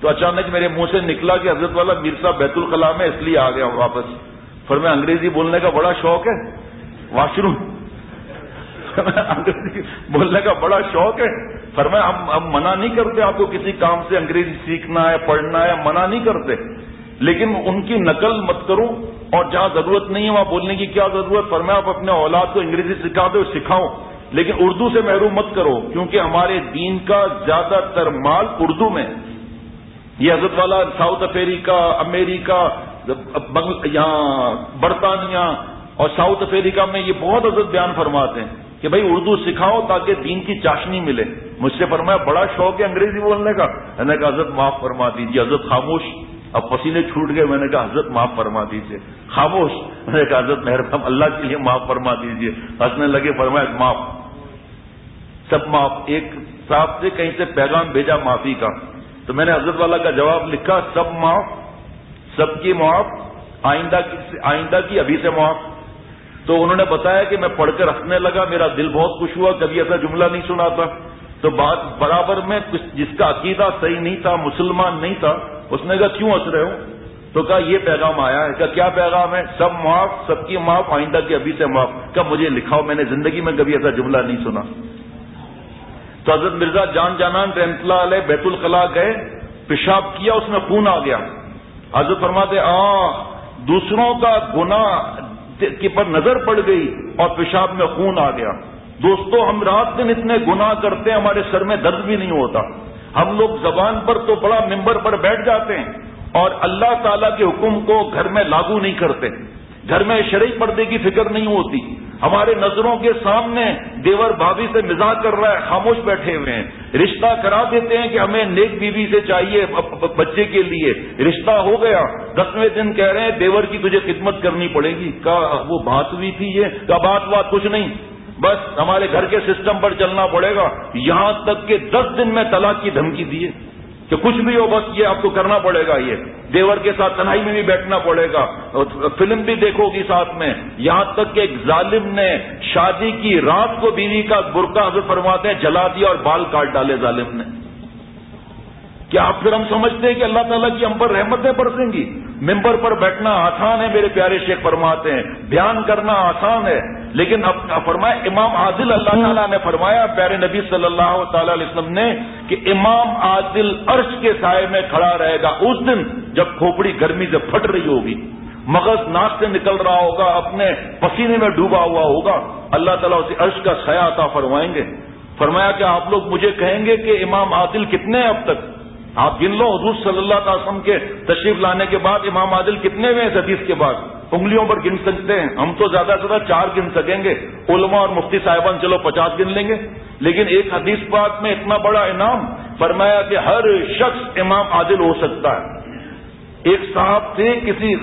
تو اچانک میرے منہ سے نکلا کہ حضرت والا میر صاحب بیت الخلا میں اس لیے آ گیا واپس۔ پھر میں انگریزی بولنے کا بڑا شوق ہے۔ Washroom. انگریزی بولنے کا بڑا شوق ہے۔ پھر میں، ہم منع نہیں کرتے آپ کو کسی کام سے انگریزی سیکھنا ہے، پڑھنا ہے، منع نہیں کرتے۔ لیکن ان کی نقل مت کرو۔ اور جہاں ضرورت نہیں ہے، وہاں بولنے کی کیا ضرورت؟ پر میں آپ اپنے اولاد کو انگریزی سکھا دو سکھاؤ لیکن اردو سے محروم مت کرو، کیونکہ ہمارے دین کا زیادہ تر مال اردو میں یہ حضرت والا ساؤتھ افریقہ، امریکہ یہاں برطانیہ اور ساؤتھ افریقہ میں یہ بہت حضرت بیان فرماتے ہیں کہ بھائی اردو سکھاؤ تاکہ دین کی چاشنی ملے۔ مجھ سے فرمایا، بڑا شوق ہے انگریزی بولنے کا۔ میں کہا، حضرت معاف فرما دیجیے حضرت خاموش اب پسینے چھوٹ گئے میں نے کہا حضرت معاف فرما دیجیے خاموش، میں نے کہا حضرت مہربان اللہ کے لیے معاف فرما دیجیے ہنسنے لگے، فرمایا، معاف۔ سب معاف۔ ایک صاحب سے کہیں سے پیغام بھیجا معافی کا۔ تو میں نے حضرت والا کا جواب لکھا، سب معاف، سب کی معاف، آئندہ کی آئندہ کی، ابھی سے معاف۔ تو انہوں نے بتایا کہ میں پڑھ کر ہنسنے لگا، میرا دل بہت خوش ہوا، کبھی ایسا جملہ نہیں سنا تھا۔ تو بات برابر میں جس کا عقیدہ صحیح نہیں تھا، مسلمان نہیں تھا اس نے کہا، کیوں ہنس رہے ہو؟ تو کہا، یہ پیغام آیا ہے. کہا، کیا پیغام ہے؟ سب معاف، سب کی معاف، آئندہ کی ابھی سے معاف. کہا، مجھے لکھاؤ، میں نے زندگی میں کبھی ایسا جملہ نہیں سنا. تو حضرت مرزا جان جانان رحمت اللہ علیہ بیت الخلا گئے، پیشاب کیا، اس میں خون آ گیا۔ حضرت فرماتے آ دوسروں کا گنا کے پر نظر پڑ گئی اور پیشاب میں خون آ گیا۔ دوستوں ہم رات دن اتنے گنا کرتے ہیں، ہمارے سر میں درد بھی نہیں ہوتا۔ ہم لوگ زبان پر تو بڑا ممبر پر بیٹھ جاتے ہیں اور اللہ تعالی کے حکم کو گھر میں لاگو نہیں کرتے۔ گھر میں شرعی پردے کی فکر نہیں ہوتی۔ ہمارے نظروں کے سامنے دیور بھابھی سے مزاح کر رہا ہے، خاموش بیٹھے ہوئے ہیں۔ رشتہ کرا دیتے ہیں کہ ہمیں نیک بیوی سے چاہیے بچے کے لیے۔ رشتہ ہو گیا۔ دسویں دن کہہ رہے ہیں، دیور کی تجھے خدمت کرنی پڑے گی۔ کہا، وہ بات ہوئی تھی یہ۔ کہا، بات بات کچھ نہیں۔ بس ہمارے گھر کے سسٹم پر چلنا پڑے گا۔ یہاں تک کہ دس دن میں طلاق کی دھمکی دیے کہ کچھ بھی ہو، بس یہ آپ کو کرنا پڑے گا یہ۔ دیور کے ساتھ تنہائی میں بھی بیٹھنا پڑے گا۔ فلم بھی دیکھو گی ساتھ میں۔ یہاں تک کہ ایک ظالم نے شادی کی رات کو بیوی کا برقع حضرت فرماتے ہیں، جلا دیا اور بال کاٹ ڈالے ظالم نے۔ کیا آپ پھر ہم سمجھتے ہیں کہ اللہ تعالیٰ کی ہم پر رحمتیں برسیں گی؟ ممبر پر بیٹھنا آسان ہے، میرے پیارے شیخ فرماتے ہیں۔ بیان کرنا آسان ہے۔ لیکن اب فرمایا امام عادل اللہ تعالیٰ نے فرمایا، پیارے نبی صلی اللہ تعالی علیہ وسلم نے، کہ امام عادل عرش کے سائے میں کھڑا رہے گا۔ اس دن جب کھوپڑی گرمی سے پھٹ رہی ہوگی، مغز ناک سے نکل رہا ہوگا، اپنے پسینے میں ڈوبا ہوا ہوگا، اللہ تعالیٰ اسے عرش کا سیا عطا فرمائیں گے۔ فرمایا کہ آپ لوگ مجھے کہیں گے کہ امام عادل کتنے ہیں اب تک؟ آپ گن لو حضور صلی اللہ تعالی وسلم کے تشریف لانے کے بعد امام عادل کتنے ہوئے ہیں حدیث کے بعد؟ انگلیوں پر گن سکتے ہیں۔ ہم تو زیادہ سے زیادہ چار گن سکیں گے۔ علماء اور مفتی صاحبان چلو پچاس گن لیں گے۔ لیکن ایک حدیث پاک میں اتنا بڑا انعام فرمایا کہ ہر شخص امام عادل ہو سکتا ہے۔ ایک صاحب تھے کسی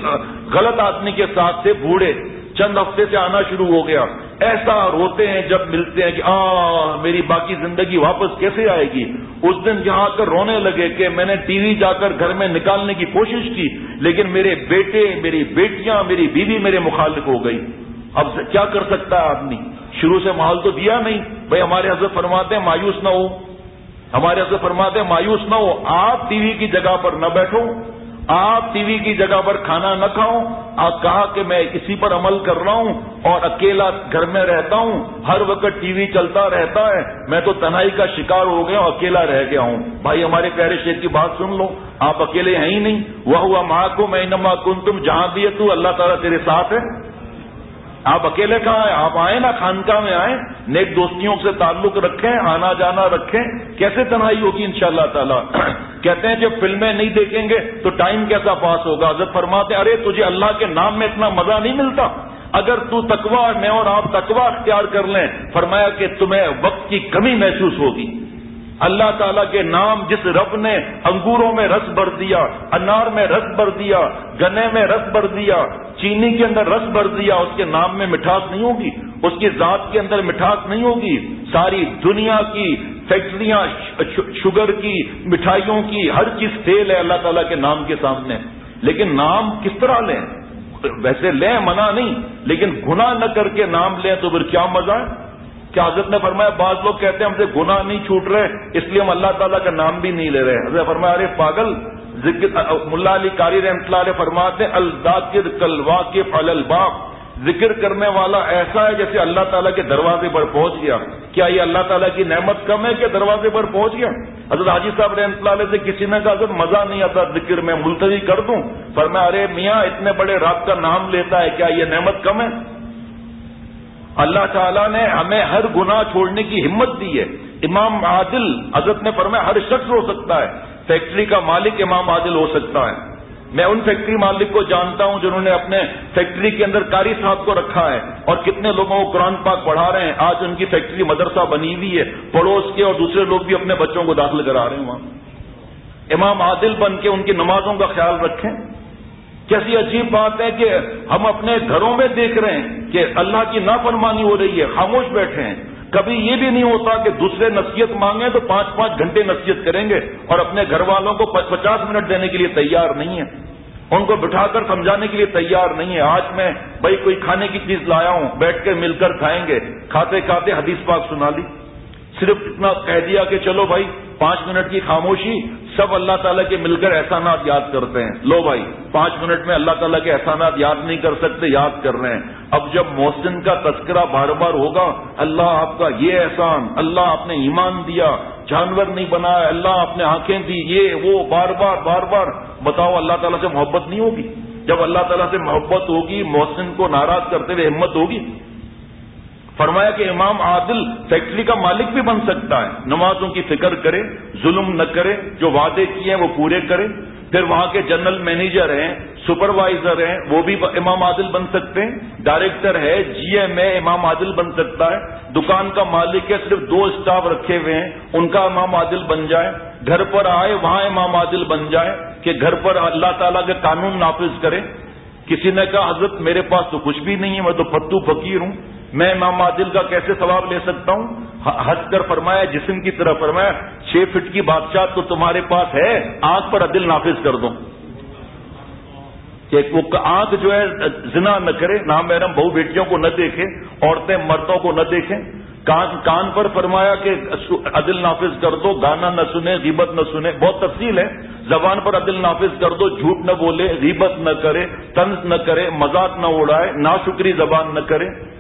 غلط آدمی کے ساتھ تھے بوڑھے۔ چند ہفتے سے آنا شروع ہو گیا۔ ایسا روتے ہیں جب ملتے ہیں کہ آ، میری باقی زندگی واپس کیسے آئے گی؟ اس دن جہاں کر رونے لگے کہ میں نے ٹی وی جا کر گھر میں نکالنے کی کوشش کی، لیکن میرے بیٹے، میری بیٹیاں، میری بیوی میرے مخالف ہو گئی۔ اب کیا کر سکتا ہے آدمی؟ شروع سے ماحول تو دیا نہیں۔ بھائی ہمارے حضرت فرماتے ہیں مایوس نہ ہو۔ ہمارے حضرت فرماتے ہیں مایوس نہ ہو۔ آپ ٹی وی کی جگہ پر نہ بیٹھو۔ آپ ٹی وی کی جگہ پر کھانا نہ کھاؤں، آپ کہا کہ میں اسی پر عمل کر رہا ہوں اور اکیلا گھر میں رہتا ہوں، ہر وقت ٹی وی چلتا رہتا ہے، میں تو تنہائی کا شکار ہو گیا ہوں، اکیلا رہ گیا ہوں۔ بھائی، ہمارے پیارے شیر کی بات سن لو، آپ اکیلے ہیں ہی نہیں۔ وہ ہوا ماں کو میں نما کن تم جہاں دیے تو اللہ تعالیٰ تیرے ساتھ ہے۔ آپ اکیلے کہاں ہیں؟ آپ آئیں نا خانقاہ میں آئیں، نیک دوستیوں سے تعلق رکھیں، آنا جانا رکھیں۔ کیسے تنہائی ہوگی ان شاء اللہ تعالیٰ؟ کہتے ہیں جب فلمیں نہیں دیکھیں گے تو ٹائم کیسا پاس ہوگا؟ حضرت فرماتے ارے تجھے اللہ کے نام میں اتنا مزہ نہیں ملتا۔ اگر تو تکوا میں اور آپ تکوا اختیار کر لیں، فرمایا کہ تمہیں وقت کی کمی محسوس ہوگی۔ اللہ تعالیٰ کے نام جس رب نے انگوروں میں رس بھر دیا، انار میں رس بھر دیا، گنے میں رس بھر دیا چینی کے اندر رس بھر دیا اس کے نام میں مٹھاس نہیں ہوگی، اس کی ذات کے اندر مٹھاس نہیں ہوگی، ساری دنیا کی فیکٹریاں شوگر کی، مٹھائیوں کی، ہر چیز فیل ہے اللہ تعالیٰ کے نام کے سامنے۔ لیکن نام کس طرح لیں؟ ویسے لیں منع نہیں، لیکن گناہ نہ کر کے نام لیں تو پھر کیا مزہ ہے؟ کیا حضرت نے فرمایا، بعض لوگ کہتے ہیں ہم سے گناہ نہیں چھوٹ رہے، اس لیے ہم اللہ تعالیٰ کا نام بھی نہیں لے رہے۔ حضرت فرمایا، ارے پاگل ذکر ملا علی کاری رحمت اللہ علیہ فرماتے الداکر کل واقف الباپ ذکر کرنے والا ایسا ہے جیسے اللہ تعالیٰ کے دروازے پر پہنچ گیا۔ کیا یہ اللہ تعالیٰ کی نعمت کم ہے کہ دروازے پر پہنچ گیا؟ حضرت حاجی صاحب رحمۃ اللہ علیہ سے کسی نے کہا، حضرت، مزہ نہیں آتا ذکر میں، ملتوی کر دوں۔ پر میں ارے میاں، اتنے بڑے رات کا نام لیتا ہے، کیا یہ نعمت کم ہے؟ اللہ تعالیٰ نے ہمیں ہر گناہ چھوڑنے کی ہمت دی ہے۔ امام عادل، حضرت نے فرمایا، ہر شخص ہو سکتا ہے۔ فیکٹری کا مالک امام عادل ہو سکتا ہے۔ میں ان فیکٹری مالک کو جانتا ہوں جنہوں نے اپنے فیکٹری کے اندر کاری صاحب کو رکھا ہے اور کتنے لوگوں کو قرآن پاک پڑھا رہے ہیں۔ آج ان کی فیکٹری مدرسہ بنی ہوئی ہے، پڑوس کے اور دوسرے لوگ بھی اپنے بچوں کو داخل کرا رہے ہیں وہاں۔ امام عادل بن کے ان کی نمازوں کا خیال رکھیں۔ کیسی عجیب بات ہے کہ ہم اپنے گھروں میں دیکھ رہے ہیں کہ اللہ کی نافرمانی ہو رہی ہے، خاموش بیٹھے ہیں۔ کبھی یہ بھی نہیں ہوتا کہ دوسرے نصیحت مانگیں تو پانچ پانچ گھنٹے نصیحت کریں گے اور اپنے گھر والوں کو پچاس منٹ دینے کے لیے تیار نہیں ہے ان کو بٹھا کر سمجھانے کے لیے تیار نہیں ہے آج میں بھائی کوئی کھانے کی چیز لایا ہوں، بیٹھ کے مل کر کھائیں گے۔ کھاتے کھاتے حدیث پاک سنا لی۔ صرف اتنا کہہ دیا کہ چلو بھائی، پانچ منٹ کی خاموشی سب اللہ تعالیٰ کے مل کر احسانات یاد کرتے ہیں۔ لو بھائی، پانچ منٹ میں اللہ تعالیٰ کے احسانات یاد نہیں کر سکتے، یاد کر رہے ہیں۔ اب جب محسن کا تذکرہ بار بار ہوگا، اللہ آپ کا یہ احسان، اللہ آپ نے ایمان دیا، جانور نہیں بنایا، اللہ آپ نے آنکھیں دی، یہ، وہ، بار بار بار بار، بتاؤ اللہ تعالیٰ سے محبت نہیں ہوگی؟ جب اللہ تعالیٰ سے محبت ہوگی، محسن کو ناراض کرتے ہوئے ہمت ہوگی؟ فرمایا کہ امام عادل فیکٹری کا مالک بھی بن سکتا ہے۔ نمازوں کی فکر کرے، ظلم نہ کرے، جو وعدے کیے ہیں وہ پورے کرے۔ پھر وہاں کے جنرل مینیجر ہیں، سپروائزر ہیں، وہ بھی امام عادل بن سکتے ہیں۔ ڈائریکٹر ہے جی ایم اے امام عادل بن سکتا ہے۔ دکان کا مالک ہے، صرف دو اسٹاف رکھے ہوئے ہیں۔ ان کا امام عادل بن جائے۔ گھر پر آئے، وہاں امام عادل بن جائے کہ گھر پر اللہ تعالیٰ کے قانون نافذ کرے۔ کسی نے کہا، حضرت میرے پاس تو کچھ بھی نہیں ہے، میں تو فتو فقیر ہوں۔ میں امام عادل کا کیسے ثواب لے سکتا ہوں؟ ہنس کر فرمایا، جسم کی طرف فرمایا، چھ فٹ کی بادشاہ تو تمہارے پاس ہے، آنکھ پر عدل نافذ کر دو۔ کہ وہ آنکھ جو ہے، زنا نہ کرے، نہ میرم بہو بیٹیوں کو نہ دیکھے، عورتیں مردوں کو نہ دیکھیں۔ کان کان پر فرمایا کہ عدل نافذ کر دو، گانا نہ سنے، غیبت نہ سنے۔ بہت تفصیل ہے۔ زبان پر عدل نافذ کر دو، جھوٹ نہ بولے، غیبت نہ کرے، طنز نہ کرے، مذاق نہ اڑائے نا شکری زبان نہ کرے۔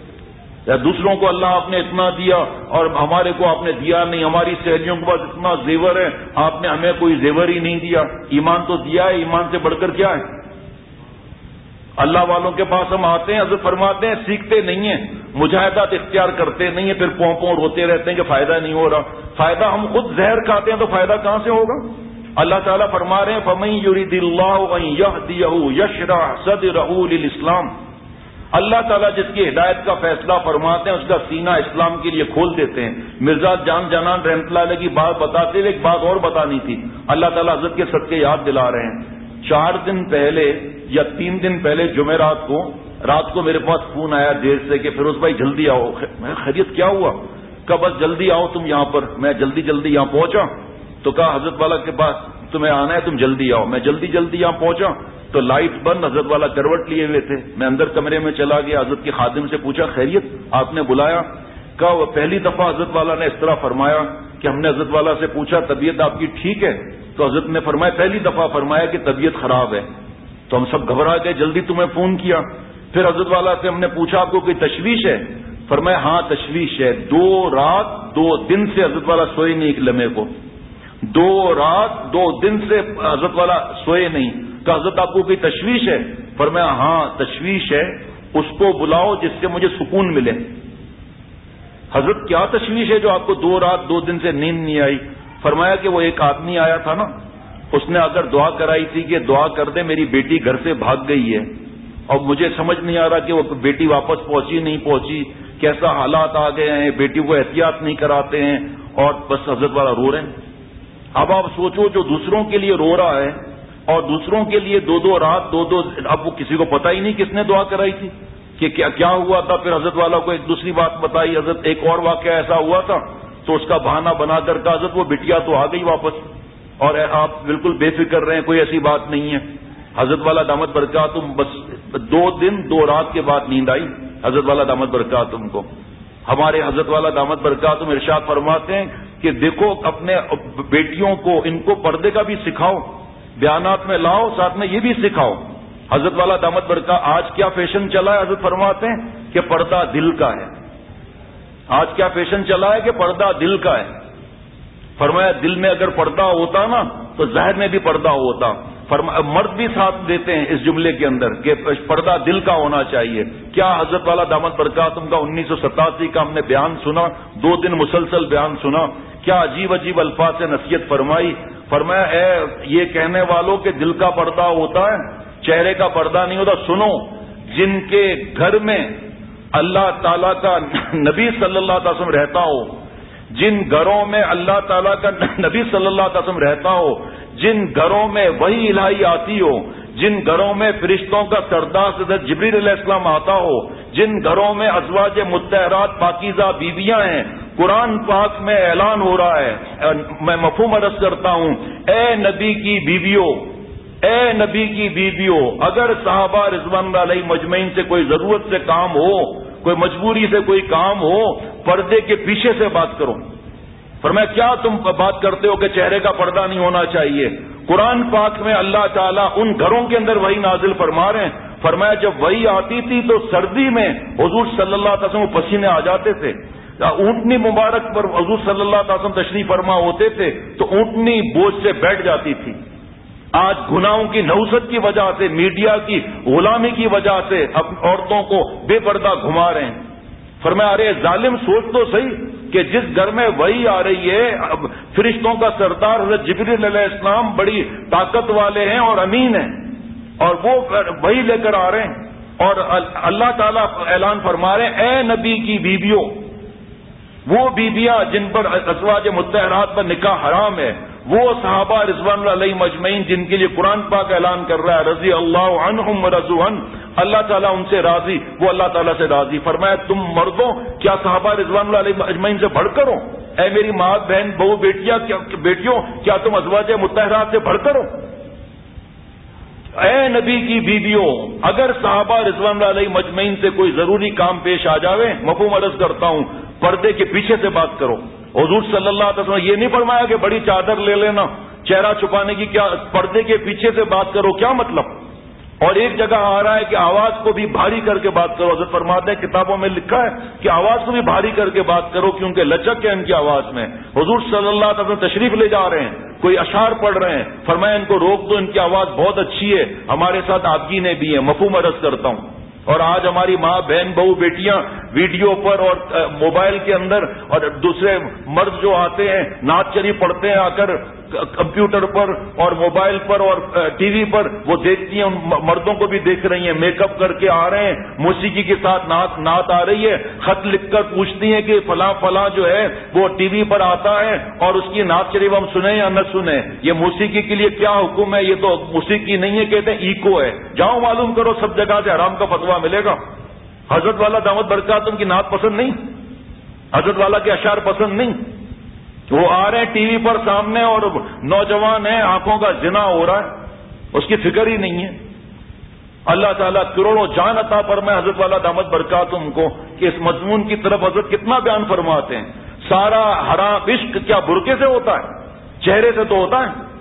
یا دوسروں کو اللہ آپ نے اتنا دیا اور ہمارے کو آپ نے دیا نہیں، ہماری سہیلیوں کے پاس اتنا زیور ہے، آپ نے ہمیں کوئی زیور ہی نہیں دیا۔ ایمان تو دیا ہے، ایمان سے بڑھ کر کیا ہے؟ اللہ والوں کے پاس ہم آتے ہیں، حضرت فرماتے ہیں، سیکھتے نہیں ہیں، مجاہدات اختیار کرتے نہیں ہیں، پھر پوں پوں روتے رہتے ہیں کہ فائدہ نہیں ہو رہا۔ فائدہ ہم خود زہر کھاتے ہیں تو فائدہ کہاں سے ہوگا؟ اللہ تعالیٰ فرما رہے ہیں فمئی یوری دلّہ یشرا صد رحول اسلام اللہ تعالیٰ جس کی ہدایت کا فیصلہ فرماتے ہیں، اس کا سینہ اسلام کے لیے کھول دیتے ہیں۔ مرزا جان جانان رحمت اللہ علیہ کی بات بتاتے ہوئے ایک بات اور بتانی تھی۔ اللہ تعالیٰ حضرت کے صدقے یاد دلا رہے ہیں۔ چار دن پہلے یا تین دن پہلے جمعرات کو، رات کو میرے پاس فون آیا دیر سے کہ فیروز بھائی جلدی آؤ۔ میں خرید کیا ہوا؟ کہ بس جلدی آؤ تم یہاں پر۔ میں جلدی جلدی یہاں پہنچا۔ تو کہا، حضرت والا کے پاس، تمہیں آنا ہے، تم جلدی آؤ۔ میں جلدی جلدی یہاں پہنچا۔ تو لائٹ بند، حضرت والا کروٹ لیے ہوئے تھے۔ میں اندر کمرے میں چلا گیا، حضرت کے خادم سے پوچھا، خیریت؟ آپ نے بلایا؟ کہا پہلی دفعہ حضرت والا نے اس طرح فرمایا کہ ہم نے حضرت والا سے پوچھا، طبیعت آپ کی ٹھیک ہے؟ تو حضرت نے فرمایا، پہلی دفعہ فرمایا کہ طبیعت خراب ہے۔ تو ہم سب گھبرا گئے، جلدی تمہیں فون کیا۔ پھر حضرت والا سے ہم نے پوچھا، آپ کو کوئی تشویش ہے؟ فرمایا ہاں تشویش ہے۔ دو رات، دو دن سے حضرت والا سوئے نہیں ایک لمحے کو۔ دو رات، دو دن سے حضرت والا سوئے نہیں۔ کہ حضرت آپ کو کوئی تشویش ہے فرمایا ہاں تشویش ہے، اس کو بلاؤ جس سے مجھے سکون ملے۔ حضرت، کیا تشویش ہے جو آپ کو دو رات، دو دن سے نیند نہیں آئی؟ فرمایا کہ وہ ایک آدمی آیا تھا نا، اس نے اگر دعا کرائی تھی کہ دعا کر دے، میری بیٹی گھر سے بھاگ گئی ہے۔ اور مجھے سمجھ نہیں آ رہا کہ وہ بیٹی واپس پہنچی نہیں پہنچی، کیسا حالات آ گئے ہیں، بیٹی کو احتیاط نہیں کراتے ہیں اور بس حضرت والا رو رہے ہیں۔ اب آپ سوچو جو دوسروں کے لیے رو رہا ہے اور دوسروں کے لیے دو دو رات، دو دو اب وہ کسی کو پتا ہی نہیں کس نے دعا کرائی تھی کہ کیا کیا ہوا تھا؟ پھر حضرت والا کو ایک دوسری بات بتائی۔ حضرت، ایک اور واقعہ ایسا ہوا تھا تو اس کا بہانہ بنا کر کا حضرت، وہ بٹیا تو آ گئی واپس۔ اور آپ بالکل بے فکر رہے ہیں کوئی ایسی بات نہیں ہے۔ حضرت والا، دامت برکات تم بس دو دن، دو رات کے بعد نیند آئی۔ حضرت والا، دامت برکات تم کو۔ ہمارے حضرت والا، دامت برکات تم ارشاد فرماتے ہیں کہ دیکھو، اپنے بیٹیوں کو، ان کو پردے کا بھی سکھاؤ۔ بیانات میں لاؤ، ساتھ میں یہ بھی سکھاؤ۔ حضرت والا دامت برکا آج کیا فیشن چلا ہے؟ حضرت فرماتے ہیں کہ پردہ دل کا ہے۔ آج کیا فیشن چلا ہے کہ پردہ دل کا ہے؟ فرمایا، دل میں اگر پردہ ہوتا نا، تو ظاہر میں بھی پردہ ہوتا۔ فرما مرد بھی ساتھ دیتے ہیں اس جملے کے اندر کہ پردہ دل کا ہونا چاہیے۔ کیا حضرت والا دامت برکاتم کا انیس سو ستاسی کا ہم نے بیان سنا، دو دن مسلسل بیان سنا۔ کیا عجیب عجیب الفاظ سے نصیحت فرمائی فرمایا، اے، یہ کہنے والوں کے دل کا پردہ ہوتا ہے، چہرے کا پردہ نہیں ہوتا، سنو، جن کے گھر میں اللہ تعالی کا نبی صلی اللہ علیہ وسلم رہتا ہو، جن گھروں میں اللہ تعالیٰ کا نبی صلی اللہ علیہ وسلم رہتا ہو، جن گھروں میں وہی الہی آتی ہو جن گھروں میں فرشتوں کا سردار صدر جبریل علیہ السلام آتا ہو، جن گھروں میں ازواج متحرات پاکیزہ بیویاں ہیں، قرآن پاک میں اعلان ہو رہا ہے۔ میں مفہوم عرض کرتا ہوں، اے نبی کی بیویوں، اے نبی کی بیویوں، اگر صحابہ رضوان علیہ مجمعین سے کوئی ضرورت سے کام ہو، کوئی مجبوری سے کوئی کام ہو، پردے کے پیچھے سے بات کرو۔ پر میں کیا تم بات کرتے ہو کہ چہرے کا پردہ نہیں ہونا چاہیے؟ قرآن پاک میں اللہ تعالیٰ ان گھروں کے اندر وہی نازل فرما رہے ہیں۔ فرمایا جب وہی آتی تھی تو سردی میں حضور صلی اللہ علیہ وسلم پسینے آ جاتے تھے۔ اونٹنی مبارک پر حضور صلی اللہ علیہ وسلم تشریف فرما ہوتے تھے تو اونٹنی بوجھ سے بیٹھ جاتی تھی۔ آج گناہوں کی نوسط کی وجہ سے، میڈیا کی غلامی کی وجہ سے اب عورتوں کو بے پردہ گھما رہے ہیں۔ فرمایا، ارے ظالم، سوچ تو صحیح۔ کہ جس گھر میں وہی آ رہی ہے فرشتوں کا سردار حضرت جبریل علیہ السلام بڑی طاقت والے ہیں اور امین ہیں۔ اور وہ وہی لے کر آ رہے ہیں۔ اور اللہ تعالیٰ اعلان فرما رہے ہیں، اے نبی کی بیویوں، وہ بیویاں جن پر ازواج متحرات پر نکاح حرام ہے وہ صحابہ رضوان علیہ مجمعین جن کے لیے قرآن پاک اعلان کر رہا ہے، رضی اللہ عنہم رضوان اللہ تعالیٰ ان سے راضی، وہ اللہ تعالیٰ سے راضی۔ فرمایا، تم مردوں، کیا صحابہ رضوان اللہ علیہ مجمعین سے بڑھ کرو؟ اے میری ماں، بہن، بہو، بیٹیاں بیٹیوں، کیا تم ازواج متحرات سے بڑھ کرو؟ اے نبی کی بیویوں، اگر صحابہ رضوان علیہ مجمعین سے کوئی ضروری کام پیش آ جاوے، مفہوم عرض کرتا ہوں، پردے کے پیچھے سے بات کرو۔ حضور صلی اللہ علیہ وسلم یہ نہیں فرمایا کہ بڑی چادر لے لینا، چہرہ چھپانے کی کیا، پردے کے پیچھے سے بات کرو، کیا مطلب؟ اور ایک جگہ آ رہا ہے کہ آواز کو بھی بھاری کر کے بات کرو، حضرت فرماتے ہیں، کتابوں میں لکھا ہے کہ آواز کو بھی بھاری کر کے بات کرو، کیونکہ لچک ہے ان کی آواز میں۔ حضور صلی اللہ علیہ وسلم تشریف لے جا رہے ہیں، کوئی اشار پڑھ رہے ہیں۔ فرمایا، ان کو روک دو، ان کی آواز بہت اچھی ہے، ہمارے ساتھ آگی نے بھی ہے، مفہوم عرض کرتا ہوں۔ اور آج ہماری ماں، بہن، بہو، بیٹیاں ویڈیو پر اور موبائل کے اندر اور دوسرے مرد جو آتے ہیں ناچ چری پڑھتے ہیں آ کر کمپیوٹر پر اور موبائل پر اور ٹی وی پر وہ دیکھتی ہیں، ان مردوں کو بھی دیکھ رہی ہیں، میک اپ کر کے آ رہے ہیں، موسیقی کے ساتھ نعت نعت آ رہی ہے، خط لکھ کر پوچھتی ہیں کہ فلاں فلاں جو ہے وہ ٹی وی پر آتا ہے اور اس کی نعت شریف ہم سنیں یا نہ سنیں؟ یہ موسیقی کے لیے کیا حکم ہے؟ یہ تو موسیقی نہیں ہے، کہتے ہیں ایکو ہے۔ جاؤ معلوم کرو سب جگہ سے آرام کا فتوا ملے گا۔ حضرت والا دعوت برکات ان کی نعت پسند نہیں، حضرت والا کے اشار پسند نہیں۔ وہ آ رہے ہیں ٹی وی پر سامنے اور نوجوان ہیں، آنکھوں کا زنا ہو رہا ہے۔ اس کی فکر ہی نہیں ہے۔ اللہ تعالیٰ کروڑوں جان عطا پر میں حضرت والا دامت برکات ان کو کہ اس مضمون کی طرف حضرت کتنا بیان فرماتے ہیں۔ سارا حرام عشق کیا برقے سے ہوتا ہے؟ چہرے سے تو ہوتا ہے۔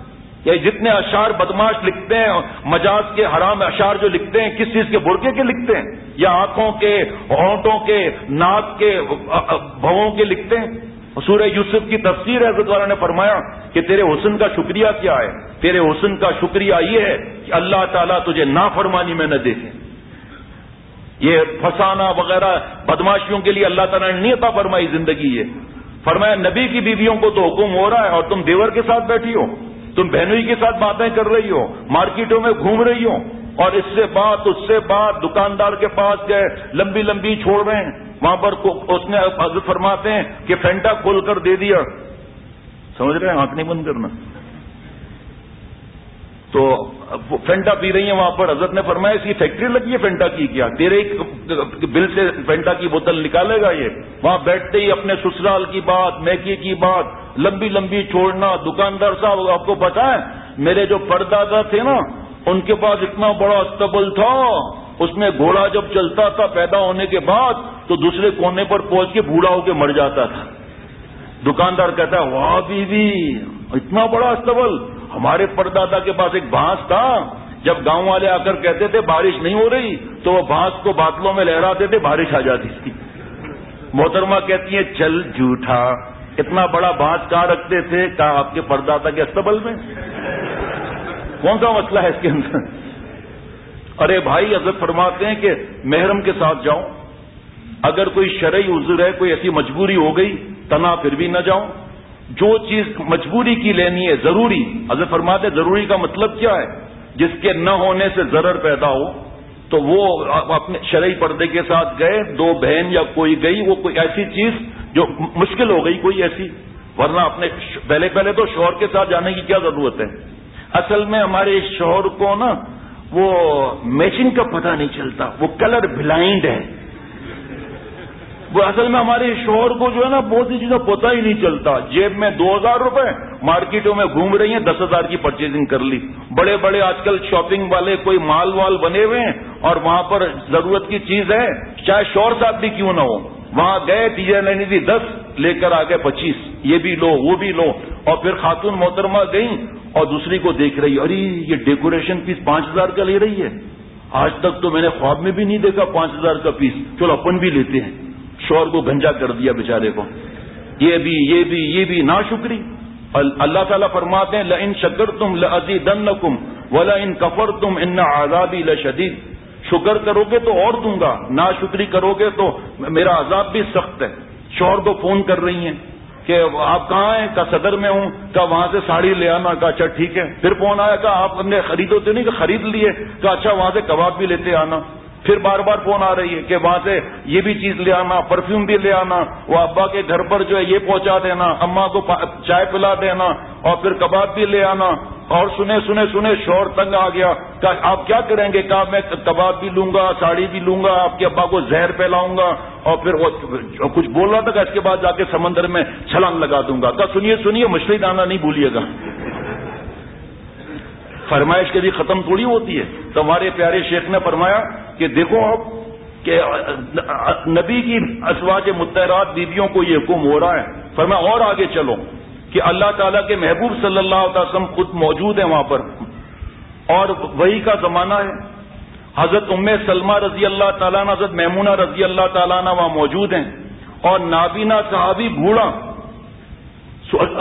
یا جتنے اشار بدماش لکھتے ہیں، مجاز کے حرام اشار جو لکھتے ہیں، کس چیز کے برقے کے لکھتے ہیں؟ یا آنکھوں کے، ہونٹوں کے، ناک کے بھووں کے لکھتے ہیں؟ سورہ یوسف کی تفسیر حضرت والا نے فرمایا کہ تیرے حسن کا شکریہ کیا ہے۔ تیرے حسن کا شکریہ یہ ہے کہ اللہ تعالیٰ تجھے نافرمانی میں نہ دیکھے۔ یہ فسانہ وغیرہ بدماشیوں کے لیے اللہ تعالیٰ نے نہیں عطا فرمائی زندگی یہ۔ فرمایا نبی کی بیویوں کو تو حکم ہو رہا ہے اور تم دیور کے ساتھ بیٹھی ہو، تم بہنوئی کے ساتھ باتیں کر رہی ہو، مارکیٹوں میں گھوم رہی ہو اور اس سے بات اس سے بات دکاندار کے پاس گئے، لمبی لمبی چھوڑ رہے ہیں۔ وہاں پر اس نے حضرت فرماتے ہیں کہ فینٹا کھول کر دے دیا۔ سمجھ رہے ہیں؟ آنکھ نہیں بند کرنا۔ تو فینٹا پی رہی ہیں وہاں پر۔ حضرت نے فرمایا، اس کی فیکٹری لگی ہے فینٹا کی؟ کیا؟ تیرے بل سے فینٹا کی بوتل نکالے گا یہ؟ وہاں بیٹھتے ہی اپنے سسرال کی بات میکی کی بات، لمبی لمبی چھوڑنا، دکاندار صاحب آپ کو پتا ہے میرے جو پردادا تھے نا، ان کے پاس اتنا بڑا استبل تھا۔ اس میں گھوڑا جب چلتا تھا پیدا ہونے کے بعد تو دوسرے کونے پر پہنچ کے بوڑھا ہو کے مر جاتا تھا۔ دکاندار کہتا ہے، واہ بیوی، اتنا بڑا استبل، ہمارے پردادا کے پاس ایک بانس تھا۔ جب گاؤں والے آ کر کہتے تھے، بارش نہیں ہو رہی، تو وہ بانس کو باتلوں میں لہراتے تھے، بارش آ جاتی تھی. محترمہ کہتی ہے چل جھوٹا، اتنا بڑا بانس کہاں رکھتے تھے کہا آپ کے پردادا کے استبل میں؟ کون سا مسئلہ ہے اس کے اندر؟ ارے بھائی، حضرت فرماتے ہیں کہ محرم کے ساتھ جاؤں۔ اگر کوئی شرعی عذر ہے، کوئی ایسی مجبوری ہو گئی تنا پھر بھی نہ جاؤں۔ جو چیز مجبوری کی لینی ہے، ضروری۔ حضرت فرماتے ضروری کا مطلب کیا ہے؟ جس کے نہ ہونے سے ضرر پیدا ہو، تو وہ اپنے شرعی پردے کے ساتھ گئے، دو بہن یا کوئی گئی، وہ کوئی ایسی چیز جو مشکل ہو گئی، کوئی ایسی۔ ورنہ اپنے پہلے پہلے تو شوہر کے ساتھ جانے کی کیا ضرورت ہے؟ اصل میں ہمارے شوہر کو نا، وہ میچنگ کا پتہ نہیں چلتا، وہ کلر بلائنڈ ہے۔ وہ اصل میں ہمارے شوہر کو جو ہے نا بہت سی چیزیں پتہ ہی نہیں چلتا۔ جیب میں دو ہزار روپے، مارکیٹوں میں گھوم رہی ہیں، دس ہزار کی پرچیزنگ کر لی۔ بڑے بڑے آج کل شاپنگ والے کوئی مال وال بنے ہوئے ہیں اور وہاں پر ضرورت کی چیز ہے۔ چاہے شور صاحب بھی کیوں نہ ہو۔ وہاں گئے ٹیچر لینی تھی دس، لے کر آ گئے پچیس۔ یہ بھی لو، وہ بھی لو۔ اور پھر خاتون محترمہ گئی اور دوسری کو دیکھ رہی، ارے، یہ ڈیکوریشن پیس پانچ ہزار کا لے رہی ہے۔ آج تک تو میں نے خواب میں بھی نہیں دیکھا پانچ ہزار کا پیس چلو، اپن بھی لیتے ہیں۔ شور کو گنجا کر دیا بیچارے کو۔ یہ بھی یہ بھی یہ بھی نا شکری اللہ تعالیٰ فرماتے ہیں ان شکر تم لزی دن کم ولا ان کفر تم ان آزادی لشدید۔ شکر کرو گے تو اور دوں گا نا شکری کرو گے تو میرا عذاب بھی سخت ہے۔ شور کو فون کر رہی ہیں کہ آپ کہاں ہیں؟ کہا صدر میں ہوں؟ کہا وہاں سے ساڑی لے آنا؟ کہا اچھا ٹھیک ہے۔ پھر فون آیا کہا آپ نے خریدو تو نہیں کہ خرید لیے۔ کہا اچھا وہاں سے کباب بھی لیتے آنا۔ پھر بار بار فون آ رہی ہے کہ وہاں سے یہ بھی چیز لے آنا پرفیوم بھی لے آنا، وہ ابا کے گھر پر جو ہے یہ پہنچا دینا اما کو چائے پلا دینا اور پھر کباب بھی لے آنا۔ اور سنے سنے سنے شور تنگ آ گیا۔ کہ آپ کیا کریں گے؟ کہا، میں کباب بھی لوں گا، ساڑی بھی لوں گا، آپ کے ابا کو زہر پھیلاؤں گا۔ اور پھر وہ کچھ بول رہا تھا کہ اس کے بعد جا کے سمندر میں چھلانگ لگا دوں گا۔ کہا، سنیے سنیے، مچھلی دانا نہیں بھولیے گا۔ فرمائش کے بھی ختم تھوڑی ہوتی ہے۔ تو ہمارے پیارے شیخ نے فرمایا کہ دیکھو آپ کہ نبی کی ازواج متحرات بیویوں کو یہ حکم ہو رہا ہے۔ فرمایا اور آگے چلو کہ اللہ تعالیٰ کے محبوب صلی اللہ علیہ وسلم خود موجود ہیں وہاں پر۔ اور وہی کا زمانہ ہے۔ حضرت ام سلمہ رضی اللہ تعالیٰ حضرت محمونہ رضی اللہ تعالیٰ وہاں موجود ہیں۔ اور نابینا صحابی بوڑھا۔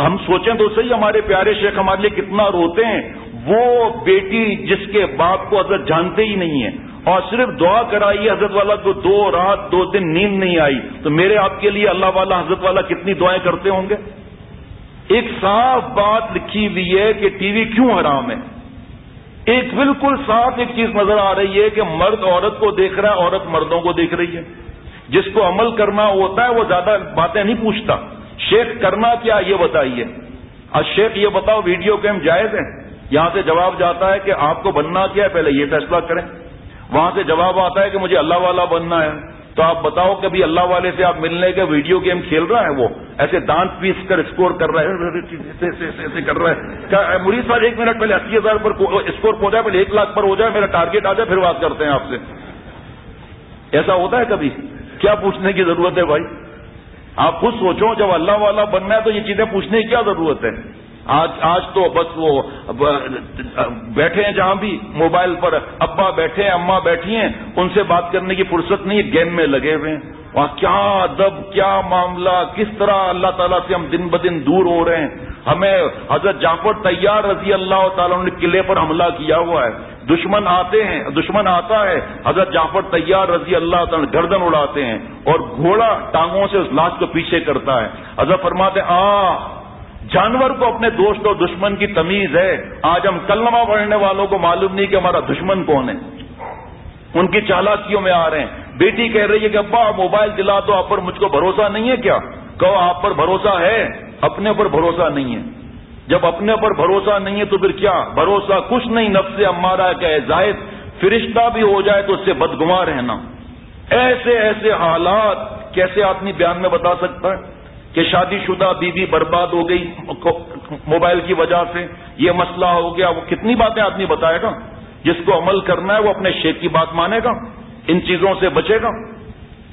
ہم سوچیں تو صحیح، ہمارے پیارے شیخ ہمارے لیے کتنا روتے ہیں۔ وہ بیٹی جس کے باپ کو حضرت جانتے ہی نہیں ہے اور صرف دعا کرائی حضرت والا، تو دو رات، دو دن نیند نہیں آئی۔ تو میرے آپ کے لیے اللہ والا، حضرت والا کتنی دعائیں کرتے ہوں گے؟ ایک صاف بات لکھی ہوئی ہے کہ ٹی وی کیوں حرام ہے؟ ایک بالکل صاف ایک چیز نظر آ رہی ہے کہ مرد عورت کو دیکھ رہا ہے، عورت مردوں کو دیکھ رہی ہے۔ جس کو عمل کرنا ہوتا ہے، وہ زیادہ باتیں نہیں پوچھتا۔ شیخ، کرنا کیا یہ بتائیے؟ اور شیخ، یہ بتاؤ، ویڈیو گیم جائز ہے یہاں سے جواب جاتا ہے کہ آپ کو بننا کیا ہے، پہلے یہ فیصلہ کریں۔ وہاں سے جواب آتا ہے کہ مجھے اللہ والا بننا ہے۔ تو آپ بتاؤ کہ اللہ والے سے آپ ملنے کے ویڈیو گیم کھیل رہا ہے وہ؟ ایسے دانت پیس کر اسکور کر رہا ہے۔ ایسے کر رہا ہے۔ مریض صاحب ایک منٹ پہلے اسی ہزار پر اسکور ہو جائے پہلے ایک لاکھ پر ہو جائے، میرا ٹارگیٹ آ جائے، پھر بات کرتے ہیں آپ سے۔ ایسا ہوتا ہے کبھی؟ کیا پوچھنے کی ضرورت ہے بھائی؟ آپ خود سوچو، جب اللہ والا بننا ہے تو یہ چیزیں پوچھنے کی کیا ضرورت ہے؟ آج آج تو بس وہ بیٹھے ہیں جہاں بھی موبائل پر ابا بیٹھے ہیں اما بیٹھی ہیں، ان سے بات کرنے کی فرصت نہیں ہے گیم میں لگے ہوئے ہیں۔ وہاں کیا ادب، کیا معاملہ، کس طرح اللہ تعالیٰ سے ہم دن بدن دور ہو رہے ہیں۔ ہمیں حضرت جعفر تیار رضی اللہ تعالیٰ نے قلعے پر حملہ کیا ہوا ہے۔ دشمن آتے ہیں، دشمن آتا ہے، حضرت جعفر تیار رضی اللہ تعالیٰ گردن اڑاتے ہیں اور گھوڑا ٹانگوں سے اس لاش کو پیچھے کرتا ہے۔ حضرت فرماتے آ جانور کو اپنے دوست اور دشمن کی تمیز ہے۔ آج ہم کلمہ پڑھنے والوں کو معلوم نہیں کہ ہمارا دشمن کون ہے۔ ان کی چالاکیوں میں آ رہے ہیں۔ بیٹی کہہ رہی ہے کہ ابا، موبائل دلا تو آپ پر مجھ کو بھروسہ نہیں ہے کیا؟ کہو، آپ پر بھروسہ ہے۔ اپنے اوپر بھروسہ نہیں ہے۔ جب اپنے اوپر بھروسہ نہیں ہے تو پھر کیا؟ بھروسہ کچھ نہیں، نفس سے ہمارا کہ زائد فرشتہ بھی ہو جائے تو اس سے بدگما رہنا۔ ایسے ایسے حالات کیسے آدمی بیان میں بتا سکتا ہے؟ کہ شادی شدہ بیوی برباد ہو گئی موبائل کی وجہ سے یہ مسئلہ ہو گیا۔ وہ کتنی باتیں آدمی بتائے گا؟ جس کو عمل کرنا ہے وہ اپنے شیخ کی بات مانے گا، ان چیزوں سے بچے گا۔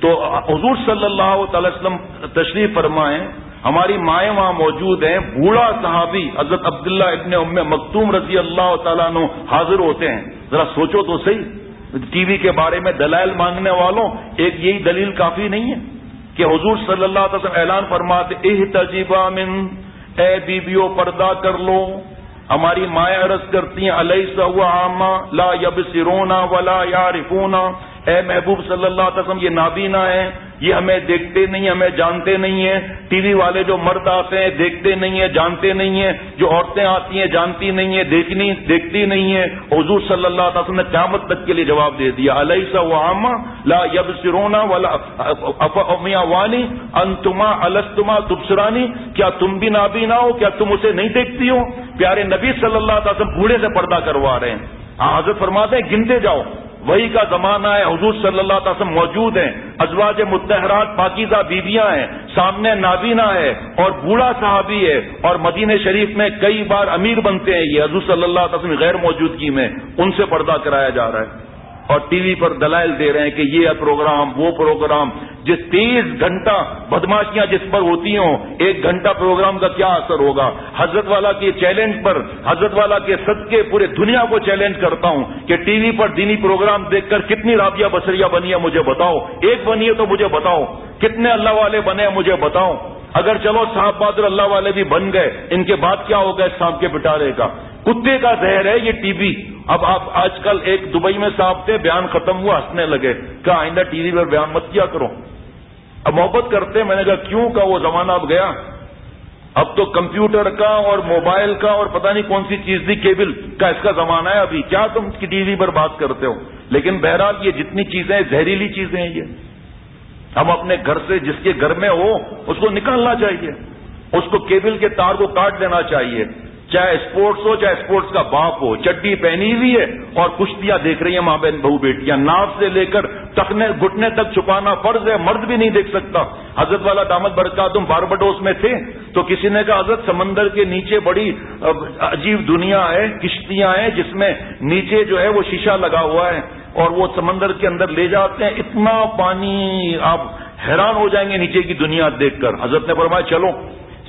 تو حضور صلی اللہ تعالی وسلم تشریف فرمائیں، ہماری مائیں وہاں موجود ہیں۔ بوڑھا صحابی حضرت عبداللہ ابن ام مکتوم رضی اللہ تعالیٰ نو حاضر ہوتے ہیں۔ ذرا سوچو تو صحیح۔ ٹی وی کے بارے میں دلائل مانگنے والوں، ایک یہی دلیل کافی نہیں ہے۔ کہ حضور صلی اللہ علیہ وسلم اعلان فرماتے اہ تجیبہ من، اے بیویوں، پردہ کر لو۔ ہماری مائیں عرض کرتی ہیں علیہ سا عامہ لا یب سرونا ولا یا اے محبوب صلی اللہ علیہ وسلم، یہ نابینا ہے یہ ہمیں دیکھتے نہیں، ہمیں جانتے نہیں ہیں۔ ٹی وی والے جو مرد آتے ہیں، دیکھتے نہیں ہیں، جانتے نہیں ہیں۔ جو عورتیں آتی ہیں، جانتی نہیں ہیں، دیکھنی، دیکھتی نہیں ہیں۔ حضور صلی اللہ علیہ وسلم نے قیامت تک کے لیے جواب دے دیا علیہ سا لا یب سرونا ولا وانی انتما الستما تبسرانی کیا تم بھی نابینا ہو؟ کیا تم اسے نہیں دیکھتی ہو؟ پیارے نبی صلی اللہ علیہ وسلم بوڑھے سے پردہ کروا رہے ہیں۔ حضرت فرماتے ہیں گنتے جاؤ۔ وہی کا زمانہ ہے، حضور صلی اللہ علیہ وسلم موجود ہیں، ازواج متحرات، پاکیزہ بیویاں ہیں، سامنے نابینا ہے اور بوڑھا صحابی ہے اور مدینہ شریف میں کئی بار امیر بنتے ہیں یہ، حضور صلی اللہ علیہ وسلم غیر موجودگی میں ان سے پردہ کرایا جا رہا ہے۔ اور ٹی وی پر دلائل دے رہے ہیں کہ یہ پروگرام، وہ پروگرام۔ جس تیس گھنٹہ بدماشیاں جس پر ہوتی ہوں، ایک گھنٹہ پروگرام کا کیا اثر ہوگا؟ حضرت والا کے چیلنج پر، حضرت والا کے صدقے، پورے دنیا کو چیلنج کرتا ہوں کہ ٹی وی پر دینی پروگرام دیکھ کر کتنی رابعہ بسریا بنی ہے مجھے بتاؤ۔ ایک بنی ہے تو مجھے بتاؤ۔ کتنے اللہ والے بنے ہیں مجھے بتاؤ۔ اگر چلو صاحب بہادر اللہ والے بھی بن گئے، ان کے بعد کیا ہوگا اس صاحب کے پٹارے کا؟ کتے کا زہر ہے یہ ٹی وی۔ اب آپ آج کل ایک دبئی میں صاحب تھے، بیان ختم ہوا، ہنسنے لگے۔ کہ آئندہ ٹی وی پر بیان مت کیا کرو۔ اب محبت کرتے، میں نے کہا، کیوں؟ کا وہ زمانہ اب گیا۔ اب تو کمپیوٹر کا اور موبائل کا اور پتہ نہیں کون سی چیز دی کیبل کا اس کا زمانہ ہے ابھی۔ کیا تم ٹی وی پر بات کرتے ہو؟ لیکن بہرحال یہ جتنی چیزیں زہریلی چیزیں ہیں یہ۔ ہم اپنے گھر سے جس کے گھر میں ہو، اس کو نکالنا چاہیے۔ اس کو کیبل کے تار کو کاٹ دینا چاہیے۔ چاہے اسپورٹس ہو، چاہے اسپورٹس کا باپ ہو، چڈی پہنی ہوئی ہے اور کشتیاں دیکھ رہی ہیں ماں بہن، بہو بیٹیاں۔ ناف سے لے کر تکنے گھٹنے تک چھپانا فرض ہے، مرد بھی نہیں دیکھ سکتا۔ حضرت والا دامد برکا، تم باربڈوس میں تھے؟ تو کسی نے کہا، حضرت، سمندر کے نیچے بڑی عجیب دنیا ہے، کشتیاں ہیں، جس میں نیچے جو ہے وہ شیشہ لگا ہوا ہے۔ اور وہ سمندر کے اندر لے جاتے ہیں۔ اتنا پانی آپ حیران ہو جائیں گے نیچے کی دنیا دیکھ کر۔ حضرت نے فرمایا، چلو،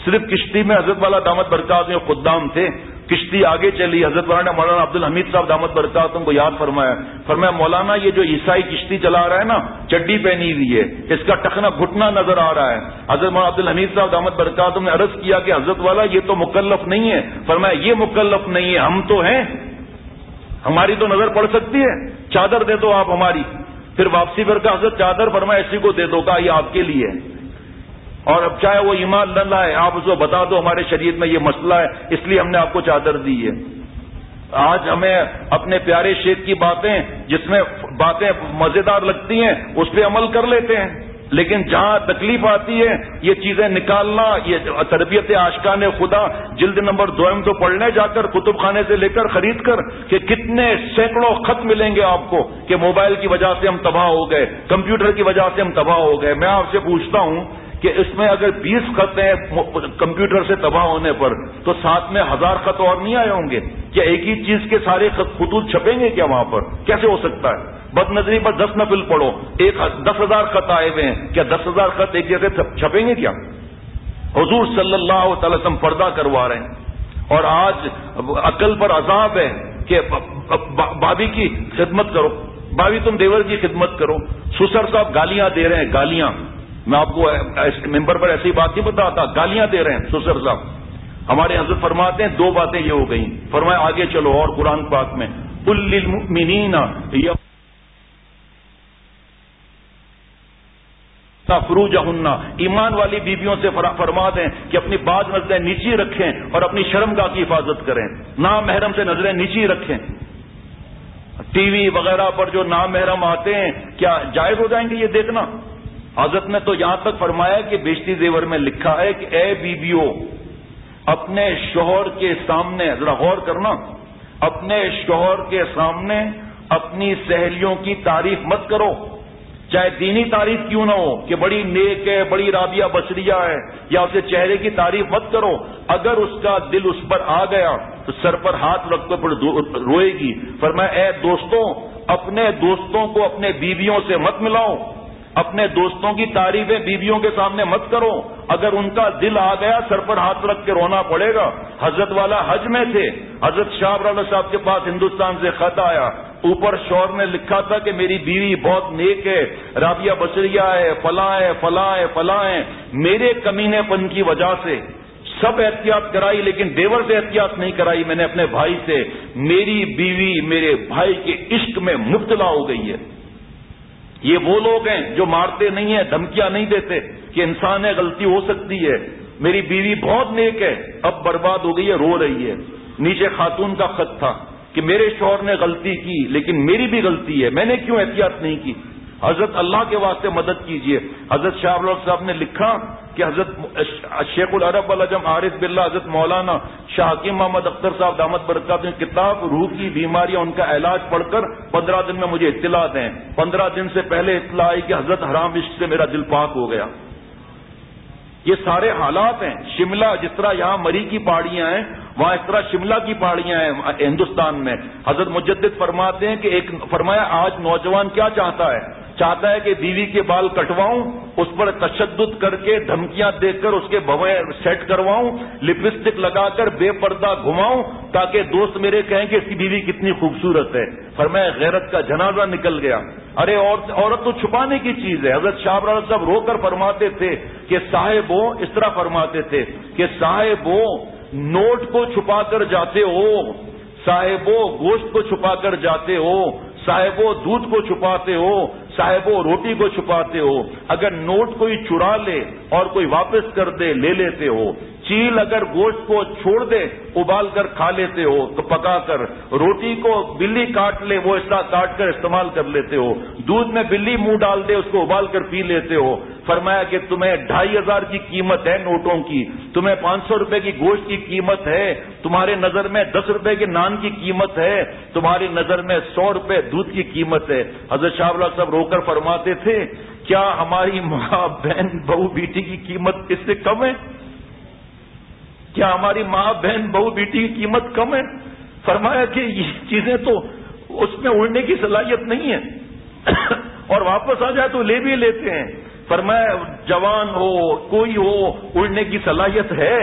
صرف کشتی میں حضرت والا دامت برکات میں خدام تھے۔ کشتی آگے چلی۔ حضرت والا نے مولانا عبد الحمید صاحب دامت برکات کو یاد فرمایا۔ فرمایا، مولانا، یہ جو عیسائی کشتی چلا رہا ہے نا، چڈی پہنی ہوئی ہے۔ اس کا ٹکنا گھٹنا نظر آ رہا ہے۔ حضرت مولانا عبد الحمید صاحب دامت برکات نے عرض کیا کہ حضرت والا، یہ تو مکلف نہیں ہے۔ فرمایا، یہ مکلف نہیں ہے۔ ہم تو ہیں۔ ہماری تو نظر پڑ سکتی ہے۔ چادر دے دو آپ ہماری۔ پھر واپسی پر کا حضرت چادر فرما اسی کو دے دو گا یہ آپ کے لیے۔ اور اب چاہے وہ ایمان نہ لائے، آپ اس کو بتا دو، ہمارے شریعت میں یہ مسئلہ ہے، اس لیے ہم نے آپ کو چادر دی ہے۔ آج ہمیں اپنے پیارے شیخ کی باتیں، جس میں باتیں مزیدار لگتی ہیں، اس پہ عمل کر لیتے ہیں۔ لیکن جہاں تکلیف آتی ہے، یہ چیزیں نکالنا، یہ تربیت آشکان خدا، جلد نمبر دو تو پڑھنے جا کر، کتب خانے سے لے کر، خرید کر، کہ کتنے سینکڑوں خط ملیں گے آپ کو کہ موبائل کی وجہ سے ہم تباہ ہو گئے، کمپیوٹر کی وجہ سے ہم تباہ ہو گئے۔ میں آپ سے پوچھتا ہوں کہ اس میں اگر بیس خط ہیں کمپیوٹر سے تباہ ہونے پر، تو ساتھ میں ہزار خط اور نہیں آئے ہوں گے؟ کیا ایک ہی چیز کے سارے خطوط چھپیں گے کیا وہاں پر؟ کیسے ہو سکتا ہے؟ بد نظری پر دس نفل پڑھو، ایک دس ہزار خط آئے ہوئے ہیں۔ کیا دس ہزار خط ایک جیسے چھپیں گے کیا؟ حضور صلی اللہ تعالی وسلم پردہ کروا رہے ہیں۔ اور آج عقل پر عذاب ہے کہ بابی کی خدمت کرو۔ بابی تم دیور کی خدمت کرو۔ سسر صاحب گالیاں دے رہے ہیں، گالیاں۔ میں آپ کو ممبر پر ایسی بات نہیں بتاتا گالیاں دے رہے ہیں سسر صاحب۔ ہمارے حضرت فرماتے ہیں، دو باتیں یہ ہو گئی فرمایا آگے چلو اور قرآن پاک میں۔ فروج ہننا ایمان والی بیویوں سے فرما دیں کہ اپنی بعض نظریں نیچی رکھیں اور اپنی شرم گاہ کی حفاظت کریں۔ نام محرم سے نظریں نیچی رکھیں۔ ٹی وی وغیرہ پر جو نام محرم آتے ہیں، کیا جائز ہو جائیں گے یہ دیکھنا؟ حضرت نے تو یہاں تک فرمایا کہ بیشتی زیور میں لکھا ہے کہ اے بیویو اپنے شوہر کے سامنے، ذرا غور کرنا، اپنے شوہر کے سامنے اپنی سہیلیوں کی تعریف مت کرو۔ چاہے دینی تعریف کیوں نہ ہو کہ بڑی نیک ہے، بڑی رابعہ بچریا ہے، یا اسے چہرے کی تعریف مت کرو۔ اگر اس کا دل اس پر آ گیا تو سر پر ہاتھ رکھ کر روئے گی۔ فرمایا اے دوستوں، اپنے دوستوں کو اپنے بیویوں سے مت ملاؤ۔ اپنے دوستوں کی تعریفیں بیویوں کے سامنے مت کرو۔ اگر ان کا دل آ گیا، سر پر ہاتھ رکھ کے رونا پڑے گا۔ حضرت والا حج میں تھے۔ حضرت شاہ رانا صاحب کے پاس ہندوستان سے خط آیا۔ اوپر شور نے لکھا تھا کہ میری بیوی بہت نیک ہے، رابعہ بصریہ ہے، فلاں ہے فلاں ہے فلاں ہے۔ میرے کمینے پن کی وجہ سے سب احتیاط کرائی لیکن دیور سے احتیاط نہیں کرائی، میں نے اپنے بھائی سے میری بیوی میرے بھائی کے عشق میں مبتلا ہو گئی ہے۔ یہ وہ لوگ ہیں جو مارتے نہیں ہیں، دھمکیاں نہیں دیتے کہ انسان ہے، غلطی ہو سکتی ہے۔ میری بیوی بہت نیک ہے، اب برباد ہو گئی ہے، رو رہی ہے۔ نیچے خاتون کا خط تھا۔ کہ میرے شوہر نے غلطی کی، لیکن میری بھی غلطی ہے، میں نے کیوں احتیاط نہیں کی؟ حضرت اللہ کے واسطے مدد کیجیے حضرت شاہ صاحب نے لکھا کہ حضرت شیخ العرب الجم عارف بلّہ حضرت مولانا شاہکیم محمد اختر صاحب دامت برکات کتاب روح کی بیماریاں ان کا علاج پڑھ کر پندرہ دن میں مجھے اطلاع دیں۔ پندرہ دن سے پہلے اطلاع آئی کہ حضرت حرام عشق سے میرا دل پاک ہو گیا۔ یہ سارے حالات ہیں۔ شملہ جس طرح یہاں مری کی پہاڑیاں ہیں وہاں اس طرح شملہ کی پہاڑیاں ہیں ہندوستان میں۔ حضرت مجدد فرماتے ہیں کہ ایک فرمایا، آج نوجوان کیا چاہتا ہے؟ چاہتا ہے کہ بیوی کے بال کٹواؤں، اس پر تشدد کر کے دھمکیاں دے کر اس کے بوے سیٹ کرواؤں، لپسٹک لگا کر بے پردہ گھماؤں، تاکہ دوست میرے کہیں کہ اس کی بیوی کتنی خوبصورت ہے۔ پر میں غیرت کا جنازہ نکل گیا۔ ارے، عورت تو چھپانے کی چیز ہے۔ حضرت شاہ صاحب رو کر فرماتے تھے کہ صاحب اس طرح فرماتے تھے کہ صاحب نوٹ کو چھپا کر جاتے ہو، صاحب گوشت کو چھپا کر جاتے ہو، صاحب دودھ کو چھپاتے ہو صاحب روٹی کو چھپاتے ہو، اگر نوٹ کوئی چرا لے اور کوئی واپس کر دے، لے لیتے ہو۔ چیل اگر گوشت کو چھوڑ دے، ابال کر کھا لیتے ہو، تو پکا کر۔ روٹی کو بلی کاٹ لے، وہ ایسا کاٹ کر استعمال کر لیتے ہو۔ دودھ میں بلی منہ ڈال دے، اس کو ابال کر پی لیتے ہو۔ فرمایا کہ تمہیں ڈھائی ہزار کی قیمت ہے نوٹوں کی۔ تمہیں پانچ سو روپے کی گوشت کی قیمت ہے۔ تمہارے نظر میں دس روپے کے نان کی قیمت ہے۔ تمہاری نظر میں سو روپے دودھ کی قیمت ہے۔ حضرت شاہ اللہ صاحب رو کر فرماتے تھے، کیا ہماری ماں بہن بہو بیٹی کی قیمت اس سے کم ہے؟ کیا ہماری ماں بہن بہو بیٹی کی قیمت کم ہے؟ فرمایا کہ یہ چیزیں تو اس میں اڑنے کی صلاحیت نہیں ہے۔ اور واپس آ جائے تو لے بھی لیتے ہیں۔ فرمایا، جوان ہو، کوئی ہو، اڑنے کی صلاحیت ہے؟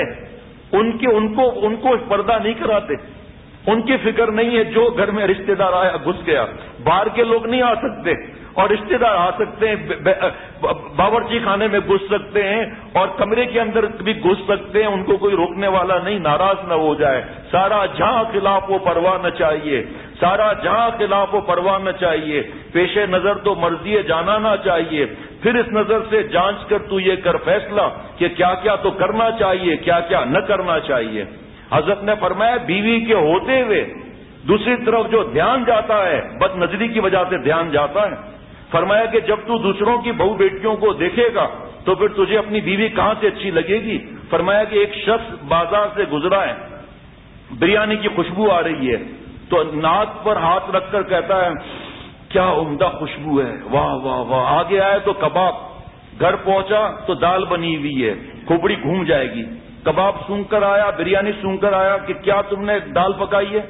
ان کے، ان کو ان کو پردہ نہیں کراتے۔ ان کی فکر نہیں ہے جو گھر میں رشتہ دار آیا، گھس گیا۔ باہر کے لوگ نہیں آ سکتے۔ اور رشتے دار آ سکتے ہیں باورچی خانے میں گھس سکتے ہیں اور کمرے کے اندر بھی گھس سکتے ہیں، ان کو کوئی روکنے والا نہیں، ناراض نہ ہو جائے۔ سارا جہاں خلاف وہ پرواہ نہ چاہیے۔ سارا جہاں خلاف وہ پرواہ نہ چاہیے۔ پیش نظر تو مرضی جانا نہ چاہیے۔ پھر اس نظر سے جانچ کر تو یہ کر فیصلہ کہ کیا کیا تو کرنا چاہیے، کیا کیا نہ کرنا چاہیے۔ حضرت نے فرمایا، بیوی کے ہوتے ہوئے دوسری طرف جو دھیان جاتا ہے، بد نظری کی وجہ سے دھیان جاتا ہے۔ فرمایا کہ جب تو دوسروں کی بہو بیٹیوں کو دیکھے گا تو پھر تجھے اپنی بیوی کہاں سے اچھی لگے گی؟ فرمایا کہ ایک شخص بازار سے گزرا ہے، بریانی کی خوشبو آ رہی ہے، تو ناک پر ہاتھ رکھ کر کہتا ہے، کیا عمدہ خوشبو ہے، واہ واہ واہ، آگے آئے تو کباب، گھر پہنچا تو دال بنی ہوئی ہے، کھوپڑی گھوم جائے گی۔ کباب سونگ کر آیا، بریانی سونگ کر آیا، کہ کیا تم نے دال پکائی ہے؟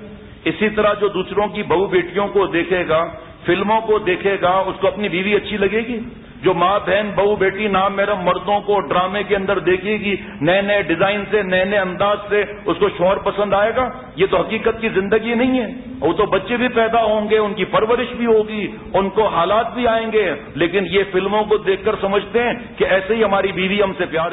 اسی طرح جو دوسروں کی بہو بیٹیوں کو دیکھے گا فلموں کو دیکھے گا، اس کو اپنی بیوی اچھی لگے گی؟ جو ماں، بہن، بہو، بیٹی، نام میرا مردوں کو ڈرامے کے اندر دیکھے گی، نئے نئے ڈیزائن سے، نئے نئے انداز سے اس کو شوہر پسند آئے گا؟ یہ تو حقیقت کی زندگی نہیں ہے۔ وہ تو بچے بھی پیدا ہوں گے، ان کی پرورش بھی ہوگی، ان کو حالات بھی آئیں گے۔ لیکن یہ فلموں کو دیکھ کر سمجھتے ہیں کہ ایسے ہی ہماری بیوی ہم سے پیار